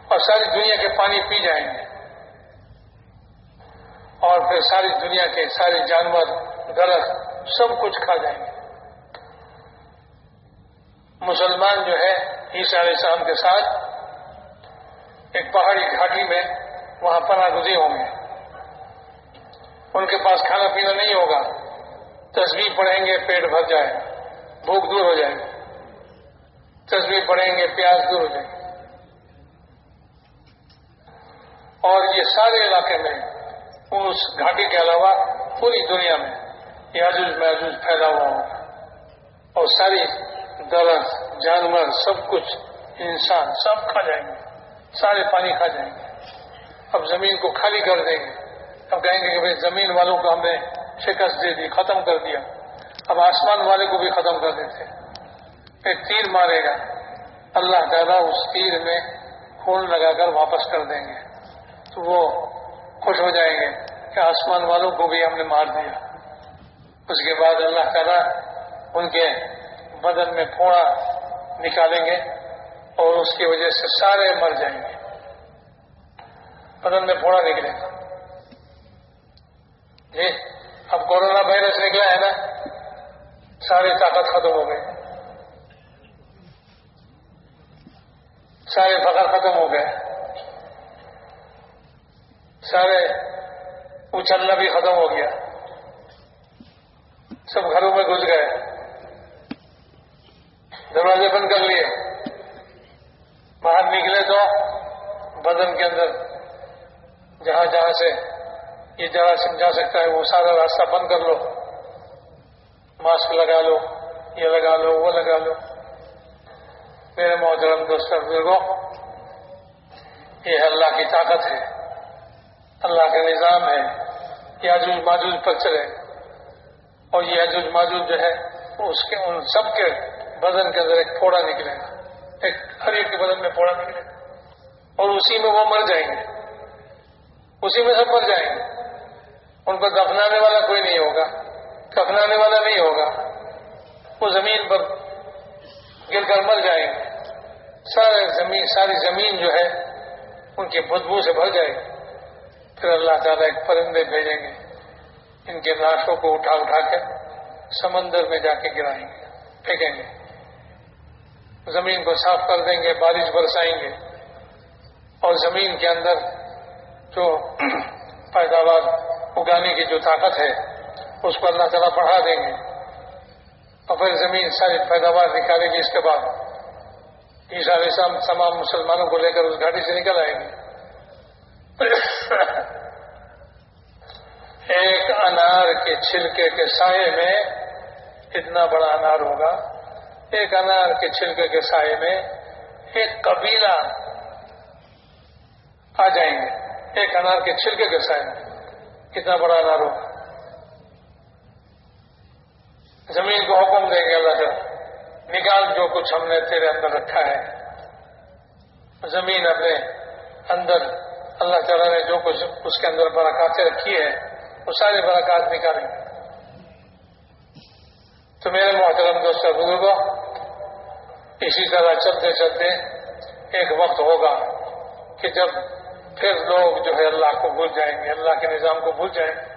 اور ساری دنیا کے پانی پی جائیں گے۔ اور پھر ساری دنیا کے سارے جانور، درخت سب کچھ کھا جائیں گے۔ مسلمان جو ہے عیسیٰ علیہ السلام کے ساتھ ایک پہاڑی گھاٹی میں وہاں پناہ گزی ہوں گے۔ ان کے پاس کھانا پینا نہیں ہوگا۔ تصویر پڑھیں گے، پیٹ بھر جائے۔ بھوک دور ہو جائے۔ تصویر پڑھیں گے پیاز دور ہو جائے۔ اور یہ سارے علاقے میں، اس گھاٹی کے علاوہ پوری دنیا میں یہ یاجوج محجوج پھیلا ہوا ہوگا اور ساری درخت جانور، سب کچھ، انسان، سب کھا جائیں گے، سارے پانی کھا جائیں گے۔ اب زمین کو خالی کر دیں گے۔ اب کہیں گے کہ بھائی زمین والوں کو ہم نے شکست دے دی، ختم کر دیا۔ اب آسمان والے کو بھی ختم کر دیتے ایک تیر مارے گا۔ اللہ تعالیٰ اس تیر میں خون لگا کر واپس کر دیں گے۔ تو وہ خوش ہو جائیں گے کہ آسمان والوں کو بھی ہم نے مار دیا۔ اس کے بعد اللہ تعالیٰ ان کے بدن میں پھوڑا نکالیں گے اور اس کی وجہ سے سارے مر جائیں گے۔ بدن میں پھوڑا نکلے گا جی اب کورونا وائرس نکلا ہے نا، ساری طاقت ختم ہو گئی۔ سارے فخر ختم ہو گئے۔ سارے اچھلنا بھی ختم ہو گیا۔ سب گھروں میں گھس گئے۔ دروازے بند کر لیے۔ باہر نکلے تو بدن کے اندر جہاں جہاں سے یہ جراثیم جا سکتا ہے وہ سارا راستہ بند کر لو۔ ماسک لگا لو، یہ لگا لو، وہ لگا لو۔ میرے محترم دوست بزرگوں، یہ اللہ کی طاقت ہے۔ اللہ کا نظام ہے یہ عجوج ماجوج پر چلے۔ اور یہ عجوج ماجوج جو ہے، اس کے ان سب کے بدن کے اندر ایک پھوڑا نکلے گا۔ ایک ہر ایک کے بدن میں پوڑا نکلے گا۔ اور اسی میں وہ مر جائیں گے۔ اسی میں سب مر جائیں گے۔ ان کو دفنانے والا کوئی نہیں ہوگا۔ کفنانے والا نہیں ہوگا۔ وہ زمین پر گر کر مر جائیں گے۔ سارے زمین ساری زمین جو ہے، ان کی بدبو سے بھر جائے گی۔ پھر اللہ تعالیٰ ایک پرندے بھیجیں گے۔ ان کے لاشوں کو اٹھا اٹھا کر سمندر میں جا کے گرائیں گے۔ پھینکیں گے۔ زمین کو صاف کر دیں گے، بارش برسائیں گے۔ اور زمین کے اندر جو پیداوار اگانے کی جو طاقت ہے، اس کو اللہ تعالیٰ بڑھا دیں گے۔ اور پھر زمین ساری پیداوار نکالے گی۔ اس کے بعد عیسا السلام تمام مسلمانوں کو لے کر اس گاڑی سے نکل آئیں گے۔ ایک انار کے چھلکے کے سائے میں اتنا بڑا انار ہوگا۔ ایک انار کے چھلکے کے سائے میں ایک قبیلہ آ جائیں گے، ایک انار کے چھلکے کے سائے میں۔ کتنا بڑا انار ہوگا زمین کو حکم دیں گے اللہ تعالیٰ نکال جو کچھ ہم نے تیرے اندر رکھا ہے، زمین اپنے اندر اللہ تعالیٰ نے جو کچھ اس کے اندر برکاتیں رکھی ہے وہ سارے برکات نکالیں گے۔ تو میرے محترم دوست بزرگوں اسی طرح چلتے چلتے ایک وقت ہوگا کہ جب پھر لوگ جو ہے اللہ کو بھول جائیں گے، اللہ کے نظام کو بھول جائیں گے۔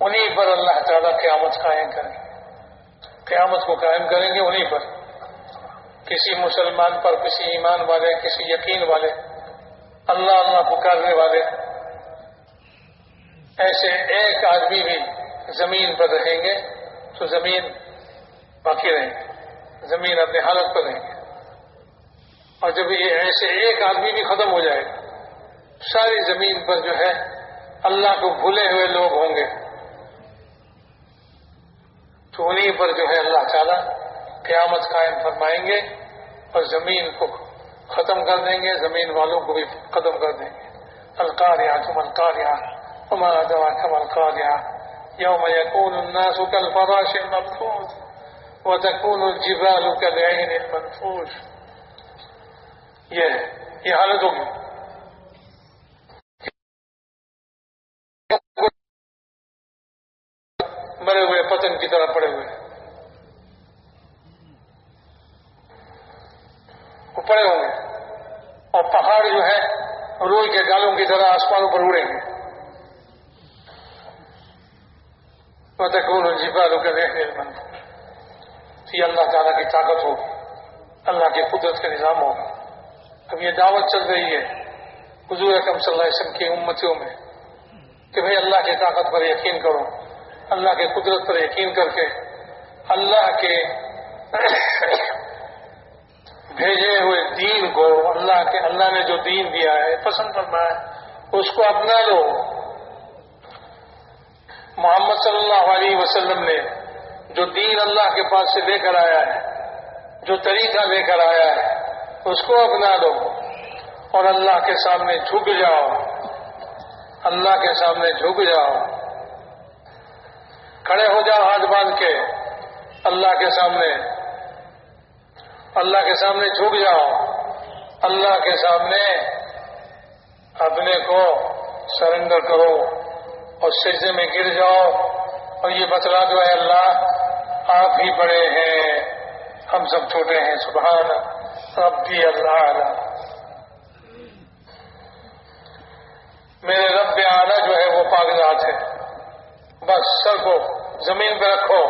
انہیں پر اللہ تعالیٰ قیامت قائم کریں گے۔ قیامت کو قائم کریں گے انہیں پر۔ کسی مسلمان پر، کسی ایمان والے، کسی یقین والے، اللہ اللہ پکارنے والے۔ ایسے ایک آدمی بھی زمین پر رہیں گے تو زمین باقی رہیں گے۔ زمین اپنے حالت پر رہیں گے اور جب یہ ایسے ایک آدمی بھی ختم ہو جائے گا ساری زمین پر جو ہے، اللہ کو بھولے ہوئے لوگ ہوں گے۔ تو انہیں پر جو ہے اللہ تعالیٰ قیامت قائم فرمائیں گے اور زمین کو ختم کر دیں گے، زمین والوں کو بھی ختم کر دیں گے۔ الکاریا تم الکاریا ہمارا دوا کم الکاریا یوم یقون الناس کالفراش المبثوث وتكون الجبال كالعين المنفوش. یہ یہ حالت ہوگی مرے ہوئے، پتن کی طرح پڑے ہوئے. وہ پڑے ہوں گے. اور پہاڑ جو ہے روئی کے گالوں کی طرح آسمانوں پر اڑیں گے. جی بالوں کے دیکھنے بند یہ اللہ تعالیٰ کی طاقت ہوگی اللہ کی قدرت کا نظام ہوگا اب یہ دعوت چل رہی ہے حضور اکم صلی اللہ علیہ وسلم کی امتیوں میں کہ بھئی اللہ کی طاقت پر یقین کرو، اللہ کے قدرت پر یقین کر کے اللہ کے بھیجے ہوئے دین کو، اللہ کے، اللہ نے جو دین دیا ہے، پسند کرنا ہے اس کو اپنا لو۔ محمد صلی اللہ علیہ وسلم نے جو دین اللہ کے پاس سے لے کر آیا ہے، جو طریقہ لے کر آیا ہے، اس کو اپنا لو اور اللہ کے سامنے جھک جاؤ۔ اللہ کے سامنے جھک جاؤ۔ کھڑے ہو جاؤ ہاتھ باندھ کے۔ اللہ کے سامنے۔ اللہ کے سامنے جھک جاؤ۔ اللہ کے سامنے اپنے کو سرنڈر کرو اور سجدے میں گر جاؤ۔ اور یہ بتلا دو ہے اللہ آپ ہی بڑے ہیں۔ ہم سب چھوٹے ہیں، سبحان ربی اللہ میرے رب اعلیٰ جو ہے وہ کاغذات ہے۔ بس سر کو زمین پہ رکھو،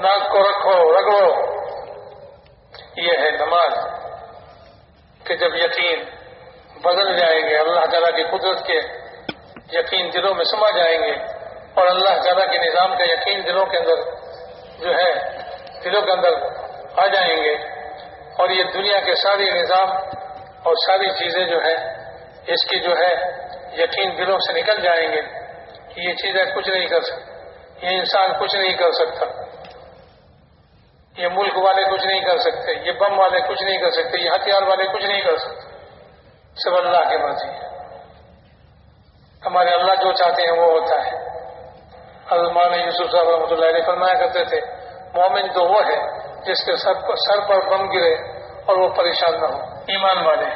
ناک کو رکھو، رگڑو۔ یہ ہے نماز کہ جب یقین بدل جائیں گے، اللہ تعالیٰ کی قدرت کے یقین دلوں میں سما جائیں گے اور اللہ تعالیٰ کے نظام کا یقین دلوں کے اندر جو ہے، دلوں کے اندر آ جائیں گے۔ اور یہ دنیا کے سارے نظام اور ساری چیزیں جو ہے، اس کی جو ہے یقین دلوں سے نکل جائیں گے کہ یہ چیزیں کچھ نہیں کر سکتی۔ یہ انسان کچھ نہیں کر سکتا۔ یہ ملک والے کچھ نہیں کر سکتے۔ یہ بم والے کچھ نہیں کر سکتے۔ یہ ہتھیار والے کچھ نہیں کر سکتے۔ سب اللہ کی مرضی ہے۔ ہمارے اللہ جو چاہتے ہیں وہ ہوتا ہے۔ علمان یوسف صاحب رحمۃ اللہ علیہ فرمایا کرتے تھے، مومن تو وہ ہے جس کے سر پر سر پر بم گرے اور وہ پریشان نہ ہو۔ ایمان والے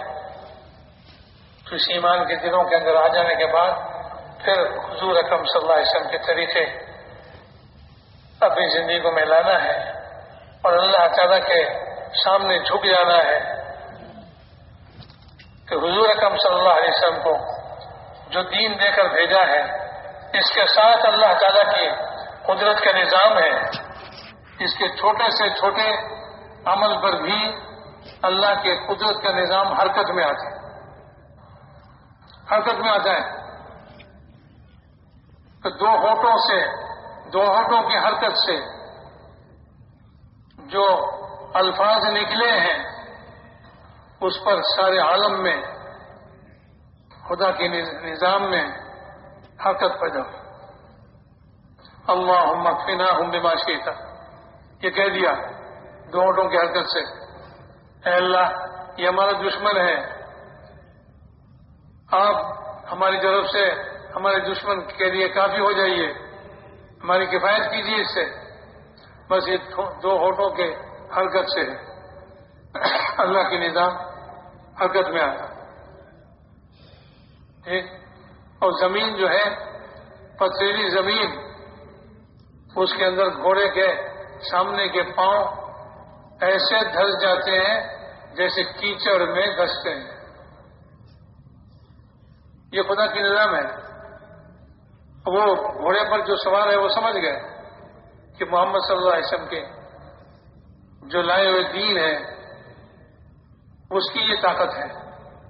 تو اس ایمان کے دلوں کے اندر آ جانے کے بعد پھر حضور اکرم صلی اللہ علیہ وسلم کے طریقے اپنی زندگی میں لانا ہے اور اللہ تعالیٰ کے سامنے جھک جانا ہے کہ حضور اکرم صلی اللہ علیہ وسلم کو جو دین دے کر بھیجا ہے اس کے ساتھ اللہ تعالیٰ کی قدرت کا نظام ہے۔ اس کے چھوٹے سے چھوٹے عمل پر بھی اللہ کے قدرت کا نظام حرکت میں آتا ہے۔ حرکت میں آتا ہے۔ کہ دو ہوٹوں سے، دو ہوٹوں کی حرکت سے جو الفاظ نکلے ہیں، اس پر سارے عالم میں، خدا کے نظام میں حرکت پیدا ہوئی اللہ مکفنا ہم بماشی تھا یہ کہہ دیا دو ہوٹوں کی حرکت سے۔ اے اللہ، یہ ہمارا دشمن ہے۔ آپ ہماری طرف سے ہمارے دشمن کے لیے کافی ہو جائیے۔ ہماری کفایت کیجیے اس سے۔ بس یہ دو ہوٹوں کے حرکت سے۔ اللہ کے نظام حرکت میں آتا۔ ٹھیک اور زمین جو ہے پتھریلی زمین، اس کے اندر گھوڑے کے سامنے کے پاؤں ایسے دھس جاتے ہیں جیسے کیچڑ میں دھستے ہیں۔ یہ خدا کی نظام ہے۔ وہ گھوڑے پر جو سوار ہے، وہ سمجھ گئے کہ محمد صلی اللہ علیہ وسلم کے جو لائے ہوئے دین ہے اس کی یہ طاقت ہے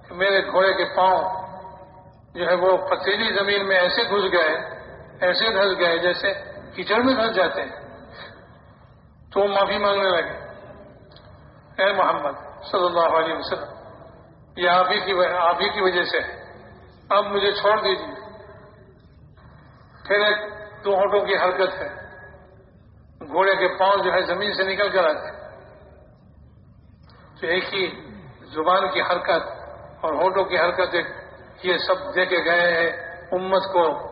کہ میرے گھوڑے کے پاؤں جو ہے وہ پتیلی زمین میں ایسے گھس گئے، ایسے دھس گئے جیسے کیچڑ میں دھس جاتے ہیں۔ تو وہ معافی مانگنے لگے۔ اے محمد صلی اللہ علیہ وسلم، یہ آپ ہی کی آپ ہی کی وجہ سے۔ اب مجھے چھوڑ دیجیے۔ پھر ایک دو ہونٹوں کی حرکت ہے۔ گھوڑے کے پاؤں جو ہے زمین سے نکل کر آتے تو ایک ہی زبان کی حرکت اور ہونٹوں کی حرکت ایک یہ سب دیکھے گئے ہیں۔ امت کو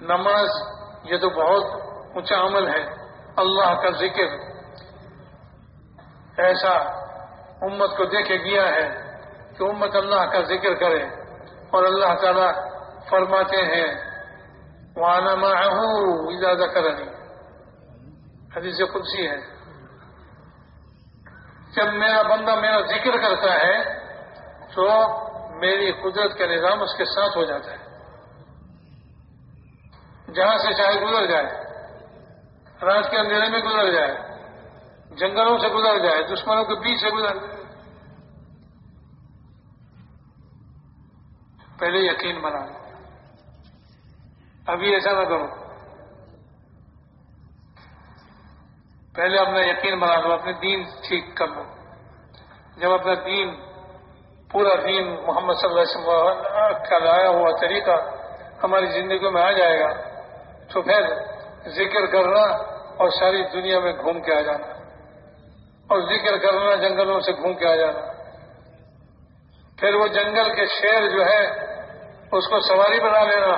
نماز یہ تو بہت اونچا عمل ہے۔ اللہ کا ذکر ایسا امت کو دیکھے گیا ہے کہ امت اللہ کا ذکر کرے اور اللہ تعالیٰ فرماتے ہیں وہاں میں ہوں اجازت کرنی حدیث خدسی ہے۔ جب میرا بندہ میرا ذکر کرتا ہے تو میری قدرت کا نظام اس کے ساتھ ہو جاتا ہے۔ جہاں سے چاہے گزر جائے۔ رات کے اندھیرے میں گزر جائے۔ جنگلوں سے گزر جائے۔ دشمنوں کے بیچ سے گزر جائے۔ پہلے یقین بنا۔ ابھی ایسا نہ کرو۔ پہلے اپنا یقین بنا لو اپنے دین ٹھیک کر لو۔ جب اپنا دین پورا دین محمد صلی اللہ علیہ وسلم کا لایا ہوا طریقہ ہماری زندگی میں آ جائے گا، تو پھر ذکر کرنا اور ساری دنیا میں گھوم کے آ جانا، اور ذکر کرنا جنگلوں سے گھوم کے آ جانا۔ پھر وہ جنگل کے شیر جو ہے، اس کو سواری بنا لینا۔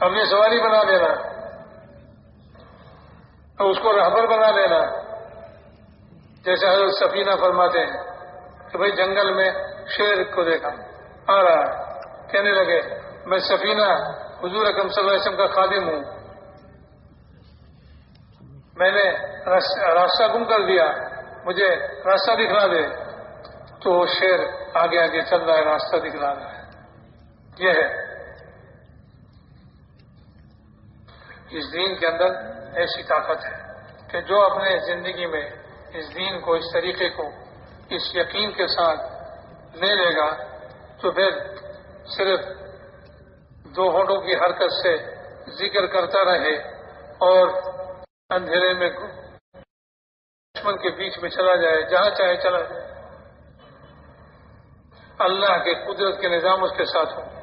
اپنی سواری بنا لینا۔ اس کو رہبر بنا لینا۔ جیسے حضرت سفینہ فرماتے ہیں۔ کہ بھائی جنگل میں شیر کو دیکھا۔ آ رہا ہے۔ کہنے لگے، میں سفینہ، حضور اکم صلی اللہ علیہ وسلم کا خادم ہوں۔ میں نے راستہ گم کر دیا۔ مجھے راستہ دکھلا دے۔ تو وہ شیر آگے آگے چل رہا ہے، راستہ دکھلا رہا ہے۔ یہ ہے۔ اس دین کے اندر ایسی طاقت ہے کہ جو اپنے زندگی میں اس دین کو، اس طریقے کو اس یقین کے ساتھ لے لے گا، تو پھر صرف دو ہونٹوں کی حرکت سے ذکر کرتا رہے اور اندھیرے میں دشمن کے بیچ میں چلا جائے، جہاں چاہے چلا جائے۔ اللہ کے قدرت کے نظام اس کے ساتھ ہوں۔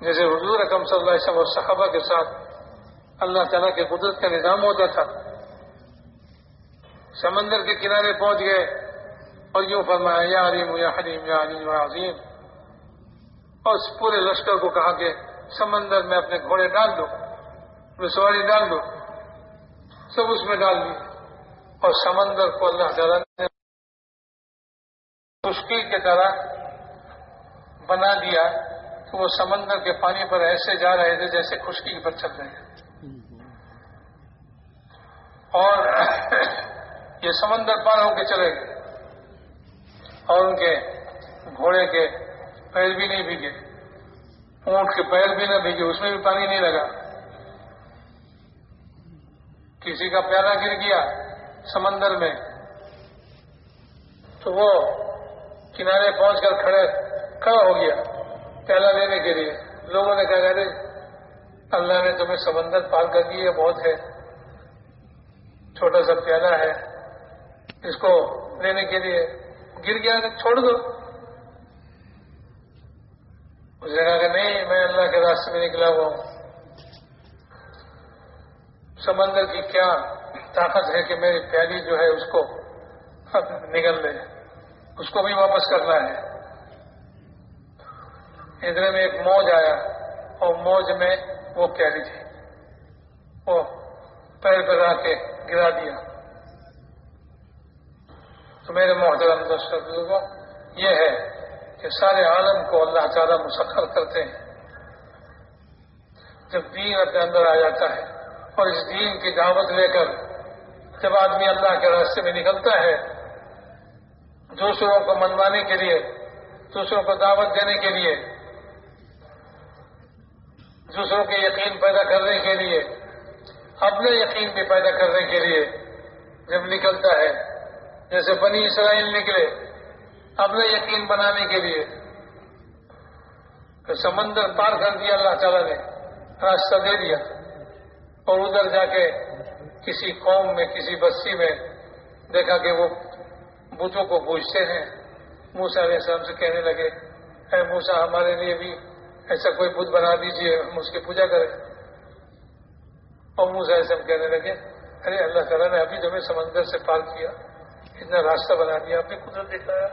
جیسے حضور رقم صلی اللہ علیہ وسلم اور صحابہ کے ساتھ اللہ تعالیٰ کے قدرت کا نظام ہوتا تھا۔ سمندر کے کنارے پہنچ گئے اور یوں فرمایا، یا علیم، یا حلیم، یا علیم، یا عظیم. اور اس پورے لشکر کو کہا کہ، سمندر میں اپنے گھوڑے ڈال دو میں سواری ڈال دو، سب اس میں ڈال دی اور سمندر کو اللہ تعالیٰ نے خشکی کی طرح بنا دیا کہ وہ سمندر کے پانی پر ایسے جا رہے تھے جیسے خشکی پر چل رہے ہیں اور یہ سمندر پار ہو کے چلے گئے اور ان کے گھوڑے کے پیر بھی نہیں بھیگے، اونٹ کے پیر بھی نہ بھیگے، اس میں بھی پانی نہیں لگا۔ کسی کا پیارا گر گیا سمندر میں، تو وہ کنارے پہنچ کر کھڑے، کھڑا ہو گیا، پیالہ لینے کے لیے۔ لوگوں نے کہا، ارے، اللہ نے تمہیں سمندر پار کر دی بہت ہے، چھوٹا سا پیالہ ہے۔ اس کو لینے کے لیے گر گیا چھوڑ دو۔ اس نے کہا کہ نہیں، میں اللہ کے راستے میں نکلا ہوا ہوں۔ سمندر کی کیا طاقت ہے کہ میری پیالی جو ہے اس کو نگل لے، اس کو بھی واپس کرنا ہے۔ ادھر میں ایک موج آیا اور موج میں وہ پیالی تھی۔ وہ پیر پہ آ کے گرا دیا۔ تو میرے محترم دوستوں بزرگوں، یہ ہے کہ سارے عالم کو اللہ تعالیٰ مسخر کرتے ہیں۔ جب دین اپنے اندر آ جاتا ہے اور اس دین کی دعوت لے کر جب آدمی اللہ کے راستے میں نکلتا ہے، دوسروں کو منوانے کے لیے، دوسروں کو دعوت دینے کے لیے، دوسروں کے یقین پیدا کرنے کے لیے، اپنے یقین بھی پیدا کرنے کے لیے جب نکلتا ہے جیسے بنی اسرائیل نکلے اپنے یقین بنانے کے لیے۔ کہ سمندر پار کر دیا، اللہ تعالیٰ نے، راستہ دے دیا۔ اور ادھر جا کے کسی قوم میں، کسی بستی میں دیکھا کہ وہ بتوں کو پوچھتے ہیں۔ موسا علیہ السلام سے کہنے لگے، اے موسا ہمارے لیے بھی ایسا کوئی بت بنا دیجیے ہم اس کی پوجا کریں۔ اور موسا علیہ السلام کہنے لگے، ارے اللہ تعالیٰ نے ابھی تمہیں سمندر سے پار کیا۔ اتنا راستہ بنا دیا آپ نے قدرت دکھایا۔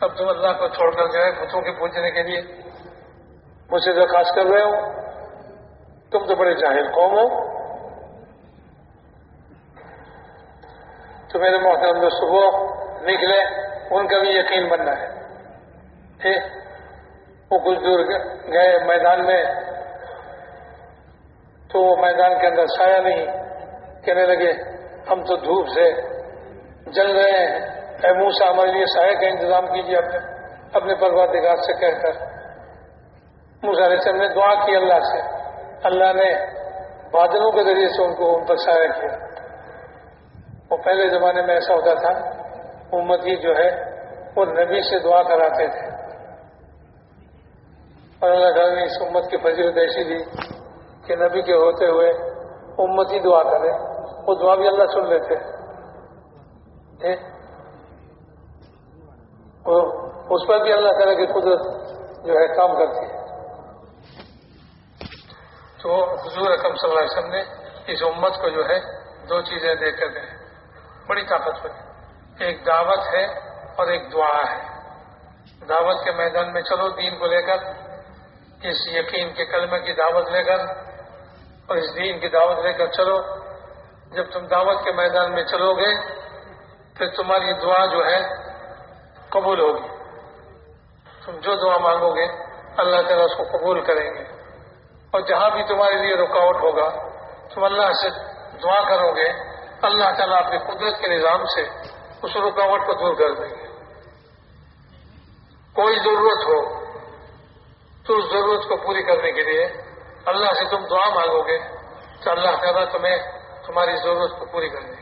اب تم اللہ کو چھوڑ کر گئے، بتوں کے پوچھنے کے لیے۔ مجھ سے درخواست کر رہے ہو۔ تم تو بڑے جاہل قوم ہو۔ تو میرے محترم جو صبح نکلے، ان کا بھی یقین بننا ہے۔ ٹھیک وہ کچھ دور گئے میدان میں۔ تو وہ میدان کے اندر سایہ نہیں، کہنے لگے، ہم تو دھوپ سے جل رہے ہیں اے موسا ہمارے لیے سایہ کا انتظام کیجیے اپنے اپنے پروردگار سے کہہ کر۔ موسا علیہ السلام نے دعا کی اللہ سے۔ اللہ نے بادلوں کے ذریعے سے ان کو ان پر سایہ کیا۔ وہ پہلے زمانے میں ایسا ہوتا تھا امتی جو ہے، وہ نبی سے دعا کراتے تھے۔ اور اللہ تعالیٰ نے اس امت کی فضیلت ایسی دی کہ نبی کے ہوتے ہوئے امتی دعا کرے۔ وہ دعا بھی اللہ سن لیتے۔ اس پر بھی اللہ تعالیٰ کی قدرت جو ہے کام کرتی ہے۔ تو حضور اکم صلی اللہ علیہ وسلم نے اس امت کو جو ہے دو چیزیں دے کر گئے بڑی طاقت ہوئی ایک دعوت ہے اور ایک دعا ہے۔ دعوت کے میدان میں چلو، دین کو لے کر، اس یقین کے کلمے کی دعوت لے کر اور اس دین کی دعوت لے کر چلو۔ جب تم دعوت کے میدان میں چلو گے پھر تمہاری دعا جو ہے قبول ہوگی۔ تم جو دعا مانگو گے اللہ تعالیٰ اس کو قبول کریں گے۔ اور جہاں بھی تمہارے لیے رکاوٹ ہوگا، تم اللہ سے دعا کرو گے، اللہ تعالیٰ اپنی قدرت کے نظام سے اس رکاوٹ کو دور کر دیں گے۔ کوئی ضرورت ہو تو اس ضرورت کو پوری کرنے کے لیے اللہ سے تم دعا مانگو گے تو اللہ تعالیٰ تمہیں تمہاری ضرورت کو پوری کر دیں گے۔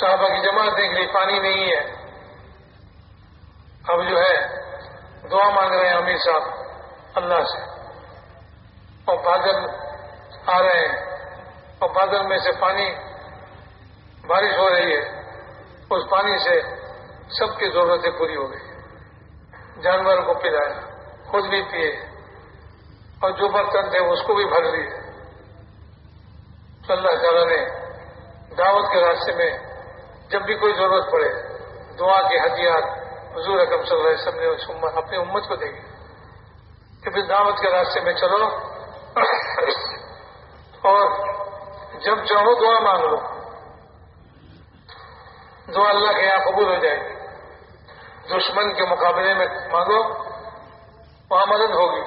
صحابہ کی جماعت دیکھ لی، پانی نہیں ہے۔ اب جو ہے، دعا مانگ رہے ہیں امیر صاحب، اللہ سے۔ اور بادل آ رہے ہیں۔ اور بادل میں سے پانی بارش ہو رہی ہے۔ اس پانی سے سب کی ضرورتیں پوری ہو گئی۔ جانوروں کو پلایا خود بھی پیے۔ اور جو برتن تھے، اس کو بھی بھر لیے۔ اللہ تعالیٰ نے دعوت کے راستے میں جب بھی کوئی ضرورت پڑے، دعا کے ہتھیار حضور اکم صلی اللہ علیہ وسلم نے اپنی امت کو دیں گے کہ پھر دعوت کے راستے میں چلو۔ اور جب چاہو دعا مانگ لو۔ دعا اللہ کے یہاں قبول ہو جائے گی۔ دشمن کے مقابلے میں مانگو، وہاں مدد ہوگی۔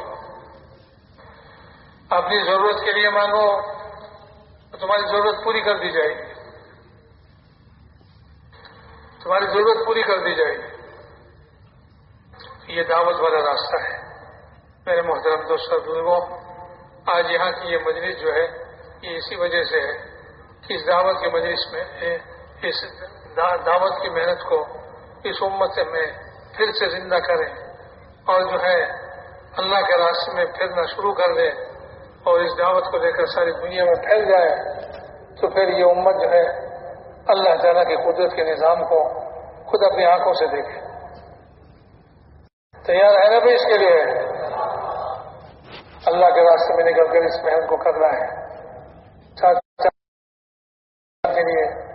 اپنی ضرورت کے لیے مانگو، تو تمہاری ضرورت پوری کر دی جائے گی۔ تمہاری ضرورت پوری کر دی جائے گی۔ یہ دعوت والا راستہ ہے۔ میرے محترم دوست بزرگوں، آج یہاں کی یہ مجلس جو ہے، یہ اسی وجہ سے ہے کہ اس دعوت کی مجلس میں، اس دعوت کی محنت کو اس امت سے میں پھر سے زندہ کریں اور جو ہے، اللہ کے راستے میں پھرنا شروع کر دے اور اس دعوت کو لے کر ساری دنیا میں پھیل جائے، تو پھر یہ امت جو ہے اللہ تعالیٰ کی قدرت کے نظام کو خود اپنی آنکھوں سے دیکھے۔ تیار ہے نا بھائی اس کے لیے؟ اللہ کے راستے میں نکل کر اس محنت کو کرنا ہے۔ کے لیے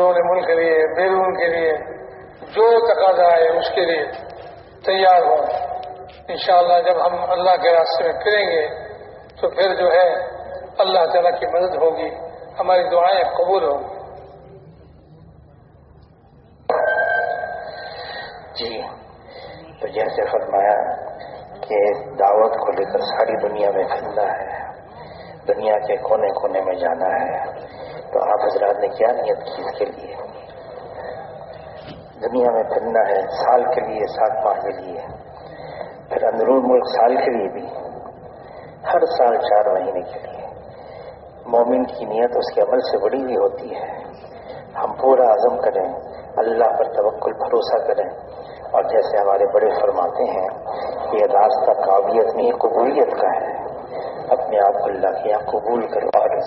ملک کے لیے بیرون کے لیے، جو تقاضا ہے اس کے لیے تیار ہوں۔ انشاءاللہ جب ہم اللہ کے راستے میں پھریں گے، تو پھر جو ہے اللہ تعالیٰ کی مدد ہوگی۔ ہماری دعائیں قبول ہوں۔ جی تو جیسے فرمایا کہ دعوت کو لے کر ساری دنیا میں پھیلنا ہے، دنیا کے کونے کونے میں جانا ہے۔ تو آپ حضرات نے کیا نیت کی اس کے لیے؟ دنیا میں پھرنا ہے، سال کے لیے، سات ماہ کے لیے۔ پھر اندرون ملک سال کے لیے بھی، ہر سال چار مہینے کے لیے۔ مومن کی نیت اس کے عمل سے بڑی ہوئی ہوتی ہے۔ ہم پورا عزم کریں، اللہ پر توکل، بھروسہ کریں۔ اور جیسے ہمارے بڑے فرماتے ہیں، یہ راستہ قابلیت نہیں، قبولیت کا ہے۔ اپنے آپ کو اللہ کے یہاں قبول کروا